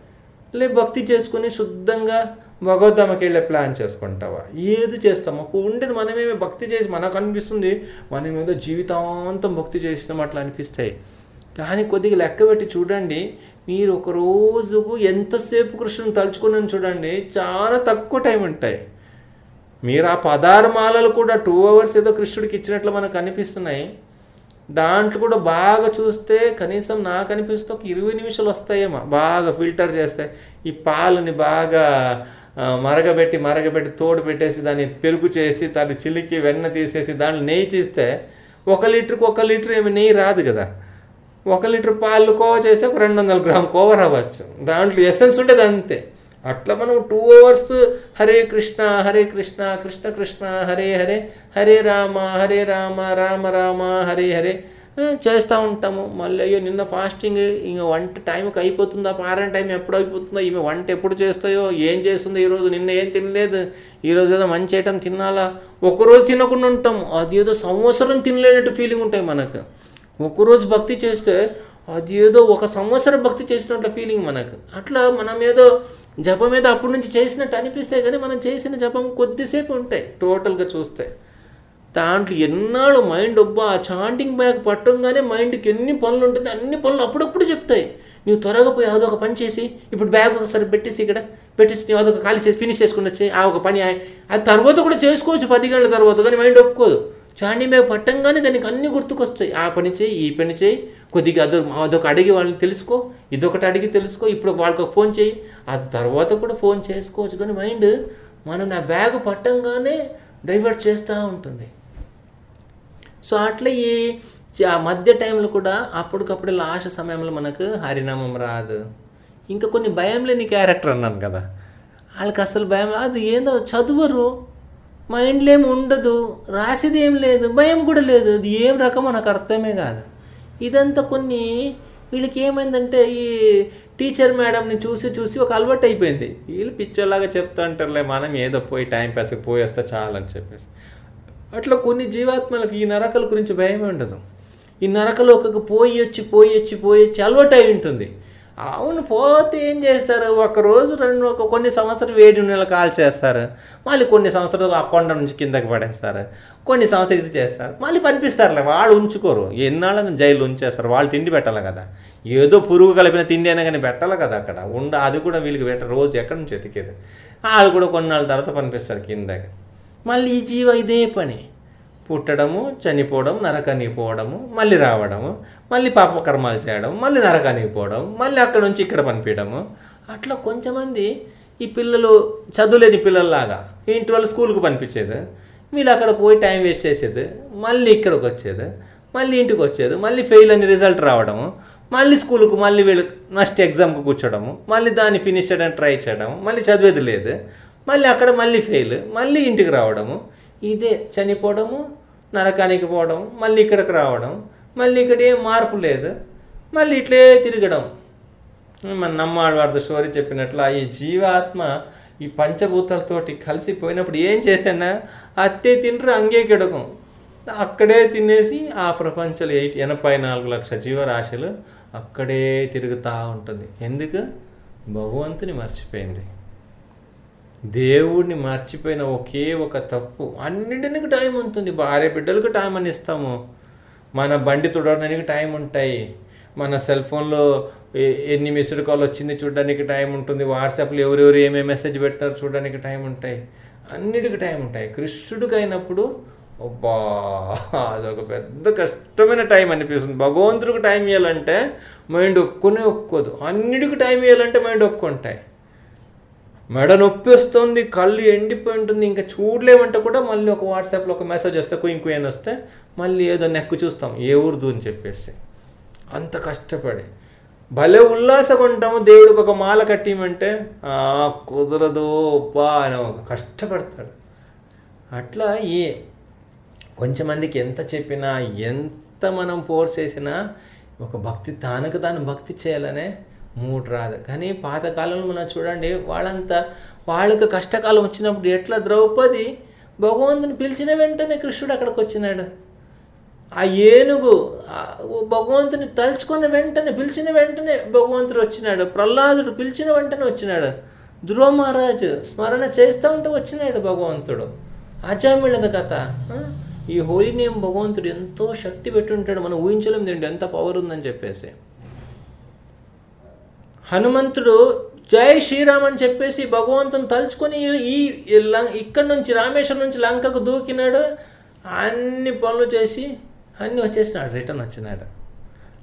లే భక్తి చేసుకుని శుద్ధంగా భగవద్ధామకి వెళ్ళే ప్లాన్ చేసుకుంటావా? ఏది చేస్తాం? మాకు ఉండేది మనమేమి భక్తి చేసి మనకు అనిపిస్తుంది మన మీద జీవితాంతం భక్తి చేసినాం అట్లా అనిపిస్తాయి. కానీ కొద్దిగా లెక్క పెట్టి చూడండి మీరు ఒక రోజుకు ఎంతసేపు కృష్ణను తలుచుకున్నాను చూడండి చాలా తక్కువ టైం ఉంటాయి. మీరు ఆ పదహారు మాలలు కూడా టూ అవర్స్ ఏదో కృష్ణుడికి ఇచ్చినట్లు మనకు అనిపిస్తున్నాయి దాంట్లో కూడా బాగా చూస్తే కనీసం నాకు అనిపిస్తే ఒక ఇరవై నిమిషాలు వస్తాయేమో. బాగా ఫిల్టర్ చేస్తే ఈ పాలని బాగా మరగబెట్టి మరగబెట్టి తోడు పెట్టేసి దాన్ని పెరుగు చేసి దాన్ని చిలికి వెన్న తీసేసి దాంట్లో నెయ్యి చేస్తే ఒక లీటర్కి ఒక లీటర్ ఏమి నెయ్యి రాదు కదా. ఒక లీటర్ పాలు కోవ చేస్తే ఒక రెండు వందల గ్రామ్ కోవ రావచ్చు. దాంట్లో ఎసెన్స్ ఉండేది అంతే. అట్లా మనం టూ అవర్స్ హరే కృష్ణ హరే కృష్ణ కృష్ణ కృష్ణ హరే హరే హరే రామ హరే రామ రామ రామ హరే హరే చేస్తూ ఉంటాము. మళ్ళీ అయ్యో నిన్న ఫాస్టింగ్ ఇంక వంట టైంకి అయిపోతుందా? పారాయణ టైం ఎప్పుడు అయిపోతుందో? ఈమె వంట ఎప్పుడు చేస్తాయో? ఏం చేస్తుందో ఈరోజు? నిన్న ఏం తినలేదు? ఈరోజు ఏదో మంచి ఐటమ్ తినాలా? ఒకరోజు తినకుండా ఉంటాం అది ఏదో సంవత్సరం తినలేనట్టు ఫీలింగ్ ఉంటాయి మనకు. ఒకరోజు భక్తి చేస్తే అది ఏదో ఒక సంవత్సరం భక్తి చేసినట్ల ఫీలింగ్ మనకు. అట్లా మనం ఏదో జపం ఏదో అప్పటి నుంచి చేసినట్టు అనిపిస్తాయి కానీ మనం చేసిన జపం కొద్దిసేపు ఉంటాయి టోటల్గా చూస్తే. దాంట్లో ఎన్నాళ్ళు మైండ్ ఒబ్బా ఆ చాంటింగ్ బ్యాగ్ పట్టంగానే మైండ్కి ఎన్ని పనులు ఉంటుంది అన్ని పనులు అప్పుడప్పుడు చెప్తాయి. నువ్వు త్వరగా పోయి అదొక పని చేసి ఇప్పుడు బ్యాగ్ ఒకసారి పెట్టేసి ఇక్కడ పెట్టేసి నువ్వు అదొక ఖాళీ చేసి ఫినిష్ చేసుకుని వచ్చి ఆ ఒక పని ఆ- అది తర్వాత కూడా చేసుకోవచ్చు పది గంటల తర్వాత కానీ మైండ్ ఒప్పుకోదు. చాంటింగ్ బ్యాగ్ పట్టంగానే దానికి అన్ని గుర్తుకొస్తాయి. ఆ పని చేయి ఈ పని చేయి కొద్దిగా అదొక అదొక అడిగి వాళ్ళని తెలుసుకో ఇదొకటి అడిగి తెలుసుకో ఇప్పుడు వాళ్ళకి ఫోన్ చేయి అది తర్వాత కూడా ఫోన్ చేసుకోవచ్చు. కానీ మైండ్ మనం నా బ్యాగ్ పట్టంగానే డైవర్ట్ చేస్తూ ఉంటుంది. సో అట్లా ఈ ఆ మధ్య టైంలో కూడా అప్పటికప్పుడు లాస్ట్ సమయంలో మనకు హరినామం రాదు. ఇంకా కొన్ని భయం లేని క్యారెక్టర్ అన్నాను కదా. వాళ్ళకి అసలు భయం అది ఏందో చదువరు. మైండ్లో ఏమి ఉండదు. రాసేది ఏం లేదు. భయం కూడా లేదు. ఇది ఏం రకం నాకు అర్థమే కాదు. ఇదంతా కొన్ని వీళ్ళకి ఏమైందంటే ఈ టీచర్ మేడంని చూసి చూసి ఒక అలవాటు అయిపోయింది. వీళ్ళు పిచ్చర్లాగా చెప్తా అంటారులే మనం ఏదో పోయి టైం పాస్కి పోయేస్తే చాలని చెప్పేసి. అట్లా కొన్ని జీవాత్మలకు ఈ నరకల గురించి భయమే ఉండదు. ఈ నరకలోకి పోయి వచ్చి పోయి వచ్చి పోయి వచ్చి అలవాటు అయి ఉంటుంది. అవును పోతే ఏం చేస్తారు? ఒక రోజు రెండు ఒక కొన్ని సంవత్సరాలు వేడి నెలలు కాల్ చేస్తారు మళ్ళీ కొన్ని సంవత్సరాలు ఆ కొండ నుంచి కిందకి పడేస్తారు. కొన్ని సంవత్సరాలు ఇది చేస్తారు. మళ్ళీ పనిపిస్తారులే వాళ్ళు ఉంచుకోరు. ఎన్నాళ్ళని జైలు ఉంచేస్తారు? వాళ్ళు తిండి పెట్టాలి కదా. ఏదో పురుగు కలిపిన తిండి అయినా కానీ పెట్టాలి కదా అక్కడ. ఉండ అది కూడా వీళ్ళకి పెట్ట రోజు ఎక్కడి నుంచి ఎతికేది వాళ్ళు కూడా కొన్నాళ్ళ తర్వాత పంపిస్తారు కిందకి. మళ్ళీ ఈ జీవ ఇదే పని. పుట్టడము చనిపోవడం నరకానికి పోవడము మళ్ళీ రావడము మళ్ళీ పాపకర్మాలు చేయడం మళ్ళీ నరకానికి పోవడం మళ్ళీ అక్కడ నుంచి ఇక్కడ పంపించడము. అట్లా కొంచెమంది ఈ పిల్లలు చదువులేని పిల్లల్లాగా ఇంటి వాళ్ళు స్కూల్కి పంపించేది వీళ్ళు అక్కడ పోయి టైం వేస్ట్ చేసేది మళ్ళీ ఇక్కడికి వచ్చేది మళ్ళీ ఇంటికి వచ్చేది మళ్ళీ ఫెయిల్ అని రిజల్ట్ రావడము మళ్ళీ స్కూల్కు మళ్ళీ వీళ్ళు నెక్స్ట్ ఎగ్జామ్కి కూర్చోడము మళ్ళీ దాన్ని ఫినిష్ చేయడానికి ట్రై చేయడం మళ్ళీ చదివేది లేదు మళ్ళీ అక్కడ మళ్ళీ ఫెయిల్ మళ్ళీ ఇంటికి రావడము. ఇదే చనిపోవడము నరకానికి పోవడం మళ్ళీ ఇక్కడికి రావడం మళ్ళీ ఇక్కడ ఏం మార్పు లేదు. మళ్ళీ ఇట్లే తిరగడం. మన నమ్మాళ్ళవాడితో స్టోరీ చెప్పినట్లు ఈ జీవాత్మ ఈ పంచభూతాలతోటి కలిసిపోయినప్పుడు ఏం చేశానా అత్తే తింటారు అంగే కిడకం అక్కడే తినేసి ఆ ప్రపంచంలో ఎయిట్ ఎనభై నాలుగు లక్షల జీవరాశులు అక్కడే తిరుగుతూ ఉంటుంది. ఎందుకు? భగవంతుని మర్చిపోయింది. దేవుడిని మర్చిపోయిన ఒకే ఒక తప్పు. అన్నింటికి టైం ఉంటుంది. భార్య బిడ్డలకు టైం అని ఇస్తాము. మన బండి తుడవడానికి టైం ఉంటాయి. మన సెల్ ఫోన్లో ఎన్ని మిస్డ్ కాల్ వచ్చింది చూడడానికి టైం ఉంటుంది. వాట్సాప్లో ఎవరెవరు ఏమేమి మెసేజ్ పెట్టారు చూడడానికి టైం ఉంటాయి. అన్నిటికి టైం ఉంటాయి. కృష్ణుడికి అయినప్పుడు అబ్బా అదొక పెద్ద కష్టమైన టైం అనిపిస్తుంది. భగవంతుడికి టైం ఇవ్వాలంటే మైండ్ ఒప్పుకొని ఒప్పుకోదు. అన్నిటికి టైం ఇవ్వాలంటే మైండ్ ఒప్పుకుంటాయి. మెడ నొప్పి వస్తుంది కళ్ళు ఎండిపోయి ఉంటుంది ఇంకా చూడలేమంటే కూడా మళ్ళీ ఒక వాట్సాప్లో ఒక మెసేజ్ వస్తే కుయిన్ కుయిన్ వస్తే మళ్ళీ ఏదో నెక్కు చూస్తాం ఏ ఊరుదు అని చెప్పేసి. అంత కష్టపడి. భలే ఉల్లాసంగా ఉంటాము దేవుడికి ఒక మాల కట్టిమంటే కుదరదు బా అని ఒక కష్టపడతాడు. అట్లా ఏ కొంచెమందికి ఎంత చెప్పినా ఎంత మనం ఫోర్స్ చేసినా ఒక భక్తి తానుకు తాను భక్తి చేయాలనే మూడు రాదు. కానీ పాతకాలంలో మనం చూడండి వాళ్ళంతా వాళ్ళకి కష్టకాలం వచ్చినప్పుడు ఎట్లా ద్రౌపది భగవంతుని పిలిచిన వెంటనే కృష్ణుడు అక్కడికి వచ్చినాడు. ఆ ఏనుగు భగవంతుని తలుచుకున్న వెంటనే పిలిచిన వెంటనే భగవంతుడు వచ్చినాడు. ప్రహ్లాదుడు పిలిచిన వెంటనే వచ్చినాడు. ధ్రువ మహారాజు స్మరణ చేస్తూ ఉంటే వచ్చినాడు భగవంతుడు. అజామిళద కథ. ఈ హోలీ నేమ్ భగవంతుడు ఎంతో శక్తి పెట్టి ఉంటాడు మనం ఊహించలేము దీంట్లో ఎంత పవర్ ఉందని చెప్పేసి. హనుమంతుడు జై శ్రీరామ్ అని చెప్పేసి భగవంతుని తలుచుకొని ఈ లం- ఇక్కడి నుంచి రామేశ్వరం నుంచి లంకకు దూకినాడు. అన్ని పనులు చేసి అన్నీ వచ్చేసినాడు రిటర్న్ వచ్చినాడు.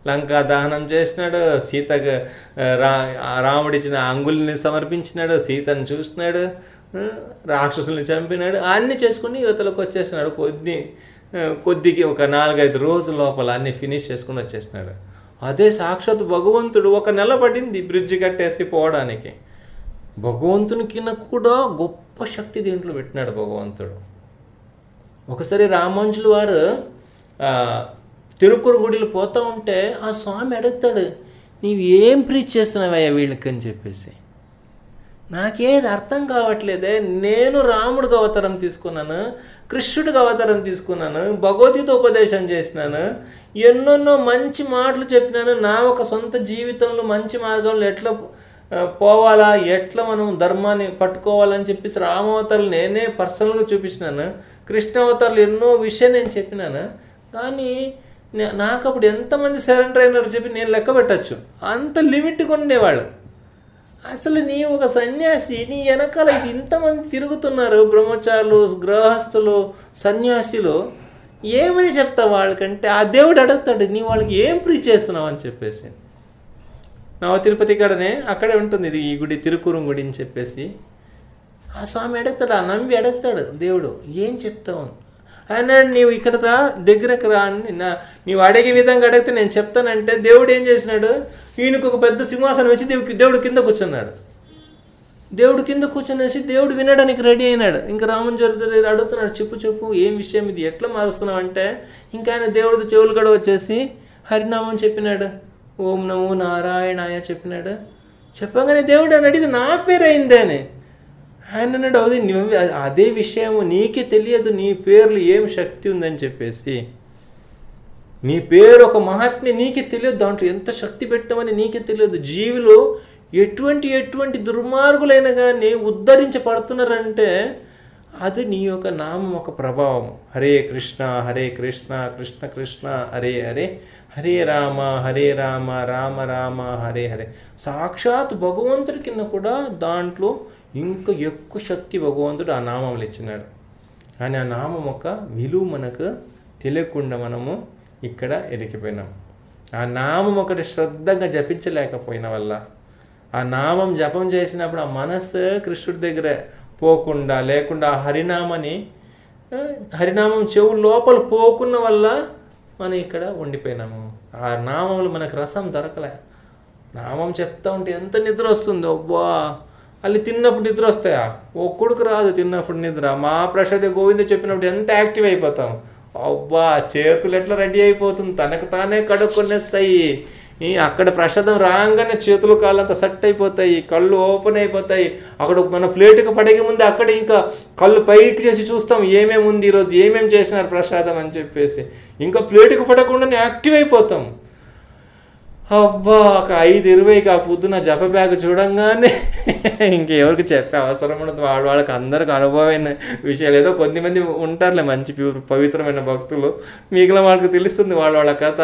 లంకా దహనం చేసినాడు సీతకు రా రాముడిచ్చిన అంగుల్ని సమర్పించినాడు సీతను చూసినాడు రాక్షసుల్ని చంపినాడు అన్నీ చేసుకుని యువతలకు వచ్చేసినాడు. కొద్ది కొద్దికి ఒక నాలుగైదు రోజుల లోపల అన్ని ఫినిష్ చేసుకుని వచ్చేసినాడు. అదే సాక్షాత్ భగవంతుడు ఒక నెల పడింది బ్రిడ్జి కట్టేసి పోవడానికి. భగవంతునికి కూడా గొప్ప శక్తి దీంట్లో పెట్టినాడు భగవంతుడు. ఒకసారి రామాంజుల వారు తిరుక్కురు గుడిలో పోతూ ఉంటే ఆ స్వామి అడుగుతాడు నీవు ఏం ప్రీచ్ చేస్తున్నావయ్యా వీళ్ళకి? అని చెప్పేసి. నాకేది అర్థం కావట్లేదే నేను రాముడికి అవతారం తీసుకున్నాను కృష్ణుడికి అవతారం తీసుకున్నాను భగవద్గీత ఉపదేశం చేసినాను ఎన్నెన్నో మంచి మాటలు చెప్పినాను. నా ఒక సొంత జీవితంలో మంచి మార్గంలో ఎట్లా పోవాలా ఎట్లా మనం ధర్మాన్ని పట్టుకోవాలని చెప్పేసి రామవతారులు నేనే పర్సనల్గా చూపించినాను. కృష్ణావతారులు ఎన్నో విషయం నేను చెప్పినాను. కానీ నాకు అప్పుడు ఎంతమంది సరెండర్ అయినారు చెప్పి నేను లెక్క పెట్టచ్చు. అంత లిమిట్గా ఉండేవాళ్ళు. అసలు నీ ఒక సన్యాసి నీ వెనకాల ఇంతమంది తిరుగుతున్నారు. బ్రహ్మచారులు గృహస్థులు సన్యాసులు. ఏమని చెప్తా వాళ్ళకంటే ఆ దేవుడు అడుగుతాడు నీ వాళ్ళకి ఏం ప్రీచ్ చేస్తున్నావు? అని చెప్పేసి. నవ తిరుపతి కాడనే అక్కడే ఉంటుంది ఇది ఈ గుడి తిరుకురం గుడి అని చెప్పేసి. ఆ స్వామి అడుగుతాడు ఆ నమ్మి అడుగుతాడు దేవుడు ఏం చెప్తావు? ఆయన నీవు ఇక్కడ రా దగ్గరకు రా అని. నా నీవు అడిగే విధంగా అడిగితే నేను చెప్తానంటే దేవుడు ఏం చేసినాడు? ఈయనకు ఒక పెద్ద సింహాసనం వచ్చి దేవుడు కింద కూర్చున్నాడు. దేవుడు కింద కూర్చునేసి దేవుడు వినడానికి రెడీ అయినాడు. ఇంకా రామన్ చరిత్ర అడుగుతున్నాడు చెప్పు చెప్పు ఏం విషయం ఇది? ఎట్లా మారుస్తున్నావు? అంటే ఇంకా ఆయన దేవుడితో చెవులు గడ వచ్చేసి హరినామం చెప్పినాడు. ఓం నమో నారాయణాయ చెప్పినాడు. చెప్పగానే దేవుడు అని అడిగితే నా పేరు అయిందే అని. ఆయన అన్నాడు అది నువ్వు అదే విషయము నీకే తెలియదు నీ పేర్లు ఏం శక్తి ఉందని చెప్పేసి. నీ పేరు ఒక మహాత్మ్య నీకే తెలియదు దాంట్లో ఎంత శక్తి పెట్టమని నీకే తెలియదు. జీవులు ఎటువంటి ఎటువంటి దుర్మార్గులైనా కానీ ఉద్ధరించబడుతున్నారంటే అది నీ యొక్క నామం ఒక ప్రభావం. హరే కృష్ణ హరే కృష్ణ కృష్ణ కృష్ణ హరే హరే హరే రామ హరే రామ రామ రామ హరే హరే. సాక్షాత్ భగవంతుడి కింద కూడా దాంట్లో ఇంకా ఎక్కువ శక్తి భగవంతుడు ఆ నామంలో ఇచ్చినాడు. కానీ ఆ నామం ఒక విలువ మనకు తెలియకుండా మనము ఇక్కడ ఎరికిపోయినాం ఆ నామం ఒకటి శ్రద్ధగా జపించలేకపోయిన వల్ల ఆ నామం జపం చేసినప్పుడు ఆ మనస్సు కృష్ణుడి దగ్గర పోకుండా లేకుండా ఆ హరినామని హరినామం చెవు లోపల పోకున్న వల్ల మనం ఇక్కడ ఉండిపోయినాము. ఆ నామములు మనకు రసం దొరకలే. నామం చెప్తా ఉంటే ఎంత నిద్ర వస్తుందో అబ్బా! అల్లి తిన్నప్పుడు నిద్ర వస్తాయా? ఒక్కడికి రాదు తిన్నప్పుడు నిద్ర. మా ప్రసాద్ గోవింద చెప్పినప్పుడు ఎంత యాక్టివ్ అయిపోతాం? అబ్బా! చేతులు ఎట్లా రెడీ అయిపోతుంది? తనకు తానే కడుక్కొనేస్తాయి. అక్కడ ప్రసాదం రాగానే చేతులు కాళ్ళంతా సెట్ అయిపోతాయి కళ్ళు ఓపెన్ అయిపోతాయి. అక్కడ మన ప్లేట్కి పడగే ముందు అక్కడ ఇంకా కళ్ళు పైకి చేసి చూస్తాం ఏమేమి ఉంది ఈరోజు ఏమేమి చేసినారు ప్రసాదం అని చెప్పేసి. ఇంకా ప్లేట్కి పడకుండానే యాక్టివ్ అయిపోతాం. అబ్బా ఒక ఐదు ఇరవైకి ఆ పొద్దున జప బ్యాగ్ చూడంగానే ఇంకెవరికి చెప్పే అవసరం ఉండదు. వాళ్ళ వాళ్ళకి అందరికి అనుభవమైన విషయాలు. ఏదో కొద్దిమంది ఉంటారులే మంచి పవిత్రమైన భక్తులు. మిగిలిన వాళ్ళకి తెలుస్తుంది వాళ్ళ వాళ్ళ కథ.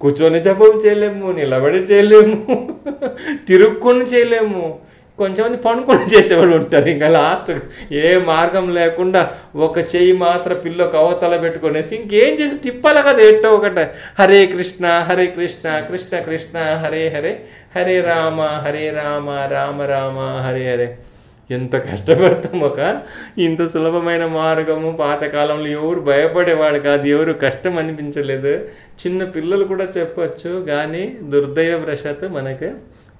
కూర్చొని జపం చేయలేము నిలబడి చేయలేము తిరుక్కుని చేయలేము. కొంచెమంది పనుకొని చేసేవాళ్ళు ఉంటారు. ఇంకా లాస్ట్ ఏ మార్గం లేకుండా ఒక చెయ్యి మాత్రం పిల్లకు అవతల పెట్టుకునేసి ఇంకేం చేసి తిప్పాలి కదా ఎట్టో ఒకట. హరే కృష్ణ హరే కృష్ణ కృష్ణ కృష్ణ హరే హరే హరే రామ హరే రామ రామ రామ హరే హరే. ఎంత కష్టపడతామో ఒక? ఇంత సులభమైన మార్గము పాతకాలంలో ఎవరు భయపడేవాడు కాదు ఎవరు కష్టం అనిపించలేదు. చిన్న పిల్లలు కూడా చెప్పచ్చు కానీ దుర్దైవ ప్రశాత్ మనకు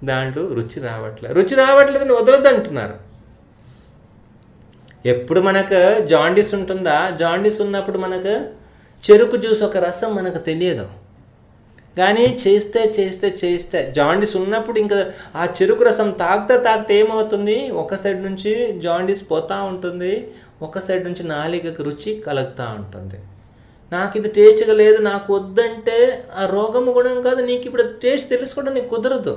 దాంట్లో రుచి రావట్లేదు రుచి రావట్లేదని వదలద్దు అంటున్నారు ఎప్పుడు మనకు జాండీస్ ఉంటుందా? జాండీస్ ఉన్నప్పుడు మనకు చెరుకు జ్యూస్ ఒక రసం మనకు తెలియదు. కానీ చేస్తే చేస్తే చేస్తే. జాండీస్ ఉన్నప్పుడు ఇంకా ఆ చెరుకు రసం తాగితే తాగితే ఏమవుతుంది? ఒక సైడ్ నుంచి జాండీస్ పోతూ ఉంటుంది. ఒక సైడ్ నుంచి నాలికకు రుచి కలుగుతూ ఉంటుంది. నాకు ఇది టేస్ట్గా లేదు నాకు వద్దంటే ఆ రోగం గుణం కాదు. నీకు ఇప్పుడు టేస్ట్ తెలుసుకోవడం నీకు కుదరదు.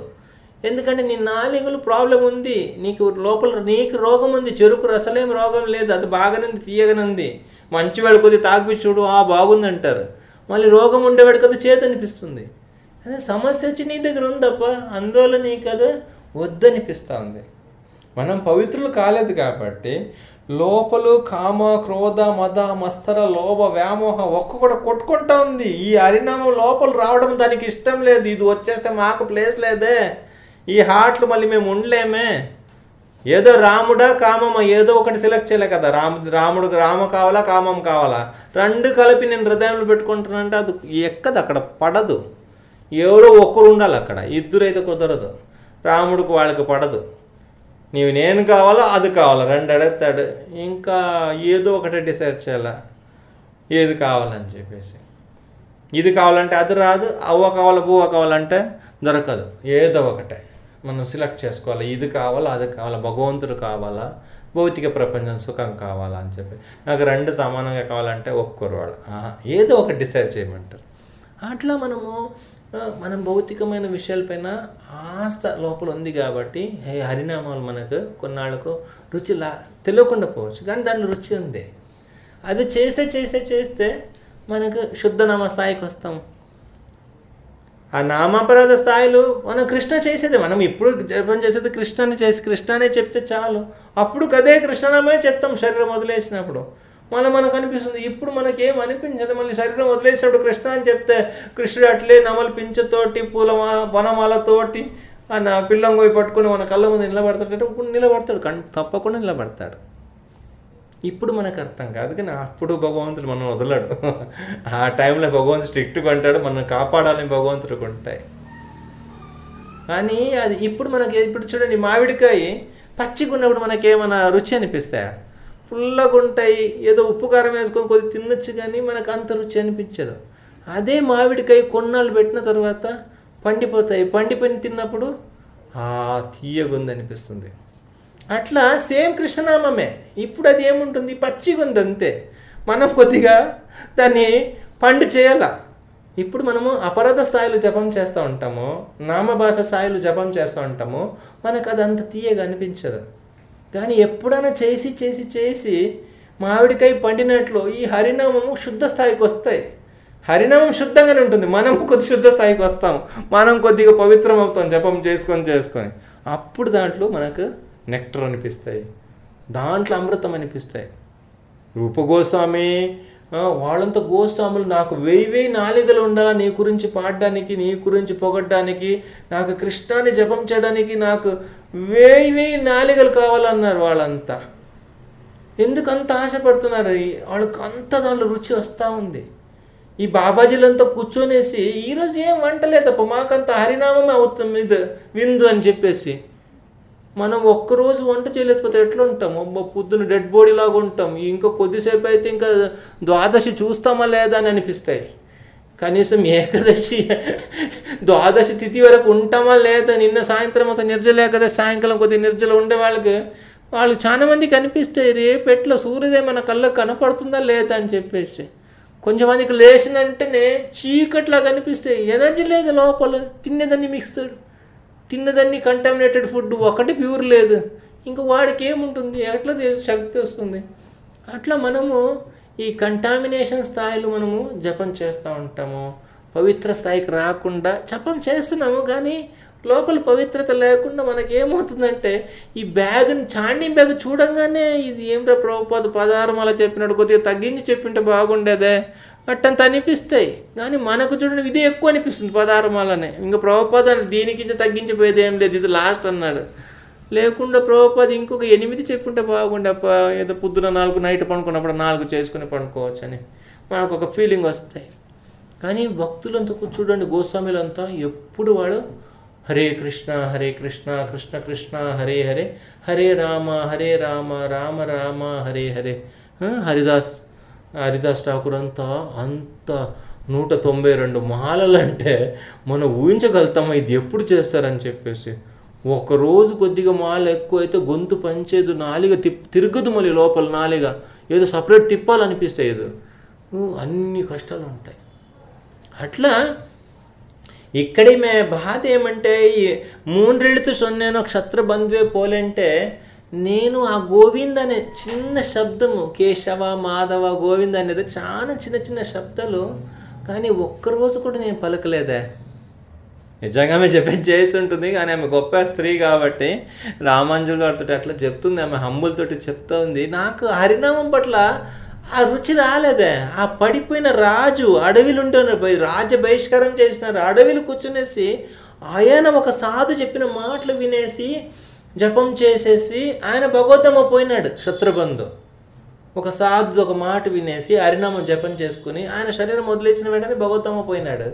ఎందుకంటే నీ నాలుగులు ప్రాబ్లం ఉంది. నీకు లోపల నీకు రోగం ఉంది. చెరుకు రసలేం రోగం లేదు. అది బాగానే ఉంది తీయగానే ఉంది మంచి వాడు కొద్దిగా తాగిపి చూడు ఆ బాగుంది అంటారు. మళ్ళీ రోగం ఉండేవాడు కదా చేతనిపిస్తుంది. అదే సమస్య వచ్చి నీ దగ్గర ఉందప్ప అందువల్ల నీ కదా వద్దనిపిస్తూ ఉంది మనం పవిత్రులు కాలేదు కాబట్టి లోపలు కామ క్రోధ మద మస్తర లోభ వ్యామోహ ఒక్క కూడా కొట్టుకుంటా ఉంది. ఈ హరినామం లోపల రావడం దానికి ఇష్టం లేదు. ఇది వచ్చేస్తే మాకు ప్లేస్ లేదే. ఈ హార్ట్లు మళ్ళీ మేము ఉండలేమే. ఏదో రాముడా కామమా ఏదో ఒకటి సెలెక్ట్ చేయలే కదా. రాము రాముడు రామ కావాలా కామం కావాలా? రెండు కలిపి నేను హృదయంలో పెట్టుకుంటానంటే అది ఎక్కదు అక్కడ పడదు. ఎవరో ఒక్కరు ఉండాలి అక్కడ. ఇద్దరైతే కుదరదు. రాముడికి వాళ్ళకి పడదు. నీవు నేను కావాలా అది కావాలా? రెండు అడుగుతాడు. ఇంకా ఏదో ఒకటి డిసైడ్ చేయాలా? ఏది కావాలని చెప్పేసి. ఇది కావాలంటే అది రాదు అవ్వ కావాలా బువ్వ కావాలంటే దొరకదు. ఏదో ఒకటే. మనం సెలెక్ట్ చేసుకోవాలి. ఇది కావాలా అది కావాలా భగవంతుడు కావాలా భౌతిక ప్రపంచం సుఖం కావాలా అని చెప్పి. నాకు రెండు సమానంగా కావాలంటే ఒప్పుకోరు వాళ్ళు ఏదో ఒకటి డిసైడ్ చేయమంటారు. అట్లా మనము మనం భౌతికమైన విషయాలపైన ఆస్థ లోపల ఉంది కాబట్టి హే హరినామాలు మనకు కొన్నాళ్ళకు రుచి లా తెలియకుండా పోవచ్చు. కానీ దాంట్లో రుచి ఉంది. అది చేస్తే చేస్తే చేస్తే మనకు శుద్ధ నామ స్థాయికి వస్తాం. ఆ నామాపరాధ స్థాయిలో మనం కృష్ణ చేసేది. మనం ఇప్పుడు జపం చేసేది కృష్ణని చేసి కృష్ణనే చెప్తే చాలు. అప్పుడు కదే కృష్ణనామే చెప్తాం శరీరం వదిలేసినప్పుడు. మళ్ళీ మనకు అనిపిస్తుంది ఇప్పుడు మనకేం అనిపించదు. మళ్ళీ శరీరం వదిలేసినప్పుడు కృష్ణ అని చెప్తే కృష్ణుడు అట్లే నమలు పింఛతోటి పూల వనమాలతోటి ఆ పిల్లంగోయి పట్టుకుని మన కళ్ళ ముందు నిలబడతాడు. అంటే ఇప్పుడు నిలబడతాడు కం తప్పకుండా నిలబడతాడు. ఇప్పుడు మనకు అర్థం కాదు కానీ అప్పుడు భగవంతుడు మనం వదలడు. ఆ టైంలో భగవంతుడు స్ట్రిక్ట్గా అంటాడు మనం కాపాడాలని భగవంతుడు ఉంటాయి. కానీ అది ఇప్పుడు మనకి ఇప్పుడు చూడండి మామిడికాయ పచ్చిగా ఉన్నప్పుడు మనకేమైనా రుచి అనిపిస్తాయా? పుల్లగా ఉంటాయి ఏదో ఉప్పు కారం వేసుకొని కొద్ది తినొచ్చు కానీ మనకు అంత రుచి అనిపించదు. అదే మామిడికాయ కొన్నాళ్ళు పెట్టిన తర్వాత పండిపోతాయి. పండిపోయిన తిన్నప్పుడు ఆ తీయగుంది అనిపిస్తుంది. అట్లా సేమ్ కృష్ణనామమే. ఇప్పుడు అది ఏముంటుంది? పచ్చిగా ఉంది అంతే. మనం కొద్దిగా దాన్ని పండు చేయాల? ఇప్పుడు మనము అపరాధ స్థాయిలో జపం చేస్తూ ఉంటాము నామభాష స్థాయిలో జపం చేస్తూ ఉంటాము మనకు అది అంత తీయగా అనిపించదు. కానీ ఎప్పుడైనా చేసి చేసి చేసి మామిడికాయ పండినట్లు ఈ హరినామము శుద్ధ స్థాయికి వస్తాయి. హరినామం శుద్ధంగానే ఉంటుంది. మనం కొద్ది శుద్ధ స్థాయికి వస్తాం మనం కొద్దిగా పవిత్రం అవుతాం జపం చేసుకొని చేసుకొని. అప్పుడు దాంట్లో మనకు నెక్టర్ అనిపిస్తాయి. దాంట్లో అమృతం అనిపిస్తాయి. రూపగోస్వామి వాళ్ళంతా గోస్వాములు నాకు వెయ్యి వెయ్యి నాలిగలు ఉండాలా నీ గురించి పాడడానికి నీ గురించి పొగడ్డానికి నాకు కృష్ణాన్ని జపం చేయడానికి నాకు వెయ్యి వెయ్యి నాలిగలు కావాలన్నారు వాళ్ళంతా. ఎందుకు అంత ఆశపడుతున్నారు? వాళ్ళకి అంత దాంట్లో రుచి వస్తూ ఉంది. ఈ బాబాజీలంతా కూర్చొనేసి ఈరోజు ఏం వంటలేదప్ప? మాకంత హరినామమే అవుతుంది. విందు అని చెప్పేసి మనం ఒక్కరోజు వంట చేయలేకపోతే ఎట్లా ఉంటాం అబ్బా పొద్దున డెడ్ బాడీ లాగా ఉంటాం. ఇంకా కొద్దిసేపు అయితే ఇంకా ద్వాదశి చూస్తామా లేదా అని అనిపిస్తాయి. కనీసం ఏకాదశి ద్వాదశి తిథి వరకు ఉంటామా లేదా? నిన్న సాయంత్రం అంతా నిర్జల ఏకాదశి సాయంకాలం కొద్దిగా నిర్జల ఉండే వాళ్ళకి వాళ్ళు చాలా కనిపిస్తాయి అనిపిస్తాయి రేపు ఎట్లా సూర్యోదయం మన కళ్ళకు కనపడుతుందా లేదా? అని చెప్పేసి. కొంచెమందికి లేచిన వెంటనే చీకట్లా కనిపిస్తాయి ఎనర్జీ లేదు లోపల. తినేదాన్ని మిక్స్డ్. తిన్నదాన్ని కంటామినేటెడ్ ఫుడ్ ఒకటి ప్యూర్ లేదు. ఇంకా వాడికి ఏముంటుంది ఎట్లా శక్తి వస్తుంది? అట్లా మనము ఈ కంటామినేషన్ స్థాయిలో మనము జపం చేస్తూ ఉంటాము. పవిత్ర స్థాయికి రాకుండా జపం చేస్తున్నాము కానీ లోపల పవిత్రత లేకుండా మనకి ఏమవుతుందంటే ఈ బ్యాగ్ని చాండీ బ్యాగ్ చూడంగానే ఇది ఏమిటో ప్రభుపాద పదహారం అలా చెప్పినట్టు కొద్దిగా తగ్గించి చెప్పింటే బాగుండేదే. అట్టంత అనిపిస్తాయి కానీ మనకు చూడండి ఇదే ఎక్కువ అనిపిస్తుంది పదారమాలనే ఇంకా ప్రభుపాద దీనికి తగ్గించిపోయేది ఏం లేదు ఇది లాస్ట్ అన్నాడు. లేకుండా ప్రభుపాద ఇంకొక ఎనిమిది చెప్పుంటే బాగుండప్ప ఏదో పొద్దున నాలుగు నైట్ పడుకున్నప్పుడు నాలుగు చేసుకుని పడుకోవచ్చు అని మనకు ఒక ఫీలింగ్ వస్తాయి. కానీ భక్తులంతా చూడండి గోస్వామిలంతా ఎప్పుడు వాడు హరే కృష్ణ హరే కృష్ణ కృష్ణ కృష్ణ హరే హరే హరే రామ హరే రామ రామ రామ హరే హరే హరిదాస్ హరిదాస్ ఠాకూర్ అంతా అంత నూట తొంభై రెండు మాలలు అంటే మనం ఊహించగలుగుతామా? ఇది ఎప్పుడు చేస్తారని చెప్పేసి. ఒకరోజు కొద్దిగా మాల ఎక్కువ అయితే గొంతు పంచేది నాలిగ తిప్ తిరగదు మళ్ళీ లోపల నాలిగ. ఏదో సపరేట్ తిప్పాలనిపిస్తాయి ఏదో. అన్ని కష్టాలు ఉంటాయి. అట్లా ఇక్కడ మే బాధ ఏమంటే ఈ సొన్నేనో క్షత్ర బంధువే పోలంటే నేను ఆ గోవింద్ అనే చిన్న శబ్దము కేశవ మాధవ గోవింద్ అనేది చాలా చిన్న చిన్న శబ్దాలు కానీ ఒక్కరోజు కూడా నేను పలకలేదే. నిజంగా ఆమె చెప్పే చేసి ఉంటుంది కానీ ఆమె గొప్ప స్త్రీ కాబట్టి రామాంజుల వారితో అట్లా చెప్తుంది ఆమె హమ్ములతోటి చెప్తా ఉంది. నాకు హరినామం పట్ల ఆ రుచి రాలేదే. ఆ పడిపోయిన రాజు అడవిలు ఉంటున్నారు పోయి రాజ బహిష్కారం చేసినారు. అడవిలు కూర్చునేసి ఆయన ఒక సాధు చెప్పిన మాటలు వినేసి జపం చేసేసి ఆయన భగవద్దమ్మ పోయినాడు శత్రుబంధు. ఒక సాధు ఒక మాట వినేసి హరినామం జపం చేసుకుని ఆయన శరీరం వదిలేసిన వెంటనే భగవద్దమ్మ పోయినాడు.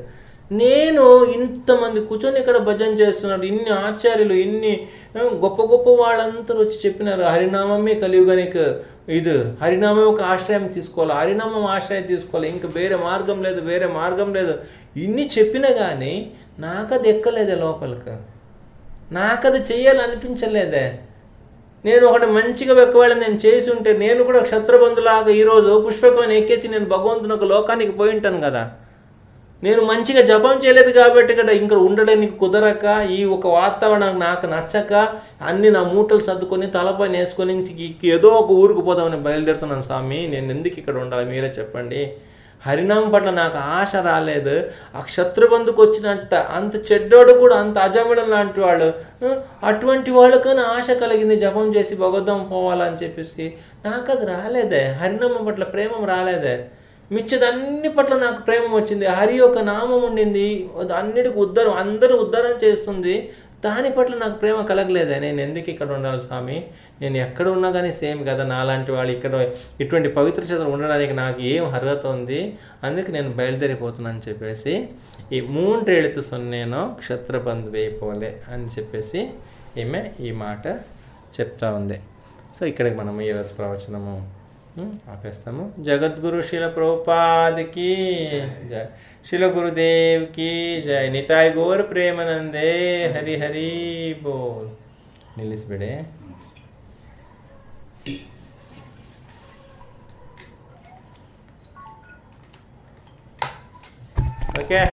నేను ఇంతమంది కూర్చొని ఇక్కడ భజన చేస్తున్నాడు. ఇన్ని ఆచార్యులు ఇన్ని గొప్ప గొప్ప వాళ్ళంతా వచ్చి చెప్పినారు హరినామమే కలియుగానికి ఇది. హరినామం ఒక ఆశ్రయం తీసుకోవాలి. హరినామం ఆశ్రయం తీసుకోవాలి. ఇంకా వేరే మార్గం లేదు వేరే మార్గం లేదు. ఇన్ని చెప్పినా కానీ నాకు అది ఎక్కలేదే లోపలికి. నాకు అది చేయాలనిపించలేదే నేను ఒకటి మంచిగా ఒకవేళ నేను చేసి ఉంటే నేను కూడా క్షత్రబంధులాగా ఈరోజు పుష్పకం ఎక్కేసి నేను భగవంతుని ఒక లోకానికి పోయి ఉంటాను కదా. నేను మంచిగా జపం చేయలేదు కాబట్టి ఇక్కడ ఇంకా ఉండడానికి కుదరక ఈ ఒక వాతావరణం నాకు నచ్చక అన్ని నా మూటలు సర్దుకొని తలపైన వేసుకొని ఏదో ఒక ఊరికి పోదామని బయలుదేరుతున్నాను స్వామి. నేను ఎందుకు ఇక్కడ ఉండాలి మీరే చెప్పండి. హరినామం పట్ల నాకు ఆశ రాలేదు. ఆ శత్రుబంధుకు వచ్చినట్ట అంత చెడ్డోడు కూడా అంత అజమిడం లాంటి వాళ్ళు అటువంటి వాళ్ళకైనా ఆశ కలిగింది జపం చేసి భగవద్దం పోవాలని చెప్పేసి నాకు అది రాలేదే. హరినామం పట్ల ప్రేమ రాలేదే. మిచ్చదన్ని పట్ల నాకు ప్రేమ వచ్చింది. హరి యొక్క నామం ఉండింది. అన్నిటికి ఉద్ధరం అందరూ ఉద్ధరం చేస్తుంది. దాని పట్ల నాకు ప్రేమ కలగలేదే. నేను ఎందుకు ఇక్కడ ఉండాలి స్వామి? నేను ఎక్కడ ఉన్నా కానీ సేమ్ కదా నాలాంటి వాళ్ళు ఇక్కడ ఇటువంటి పవిత్ర చేతులు ఉండడానికి నాకు ఏం అర్హత ఉంది? అందుకే నేను బయలుదేరిపోతున్నాను చెప్పేసి ఈ మూండ్రేళ్ళతో సొన్నేనో క్షత్రబంధు వేయిపోలే అని చెప్పేసి ఈమె ఈ మాట చెప్తా ఉంది. సో ఇక్కడికి మనము ఈ రోజు ప్రవచనము ఆపేస్తాము. జగద్గురు శిల ప్రభుపాదికి ಶಿಲ गुरुदेव ಕಿ ಜಯ ನಿತಾಯ್ ಗೋರ್ ಪ್ರೇಮನಂದೇ. ಹರಿ ಹರಿ ಬೋಲ್ ನಿಲ್ಲಿಸ್ಬಿಡೆ. ಓಕೆ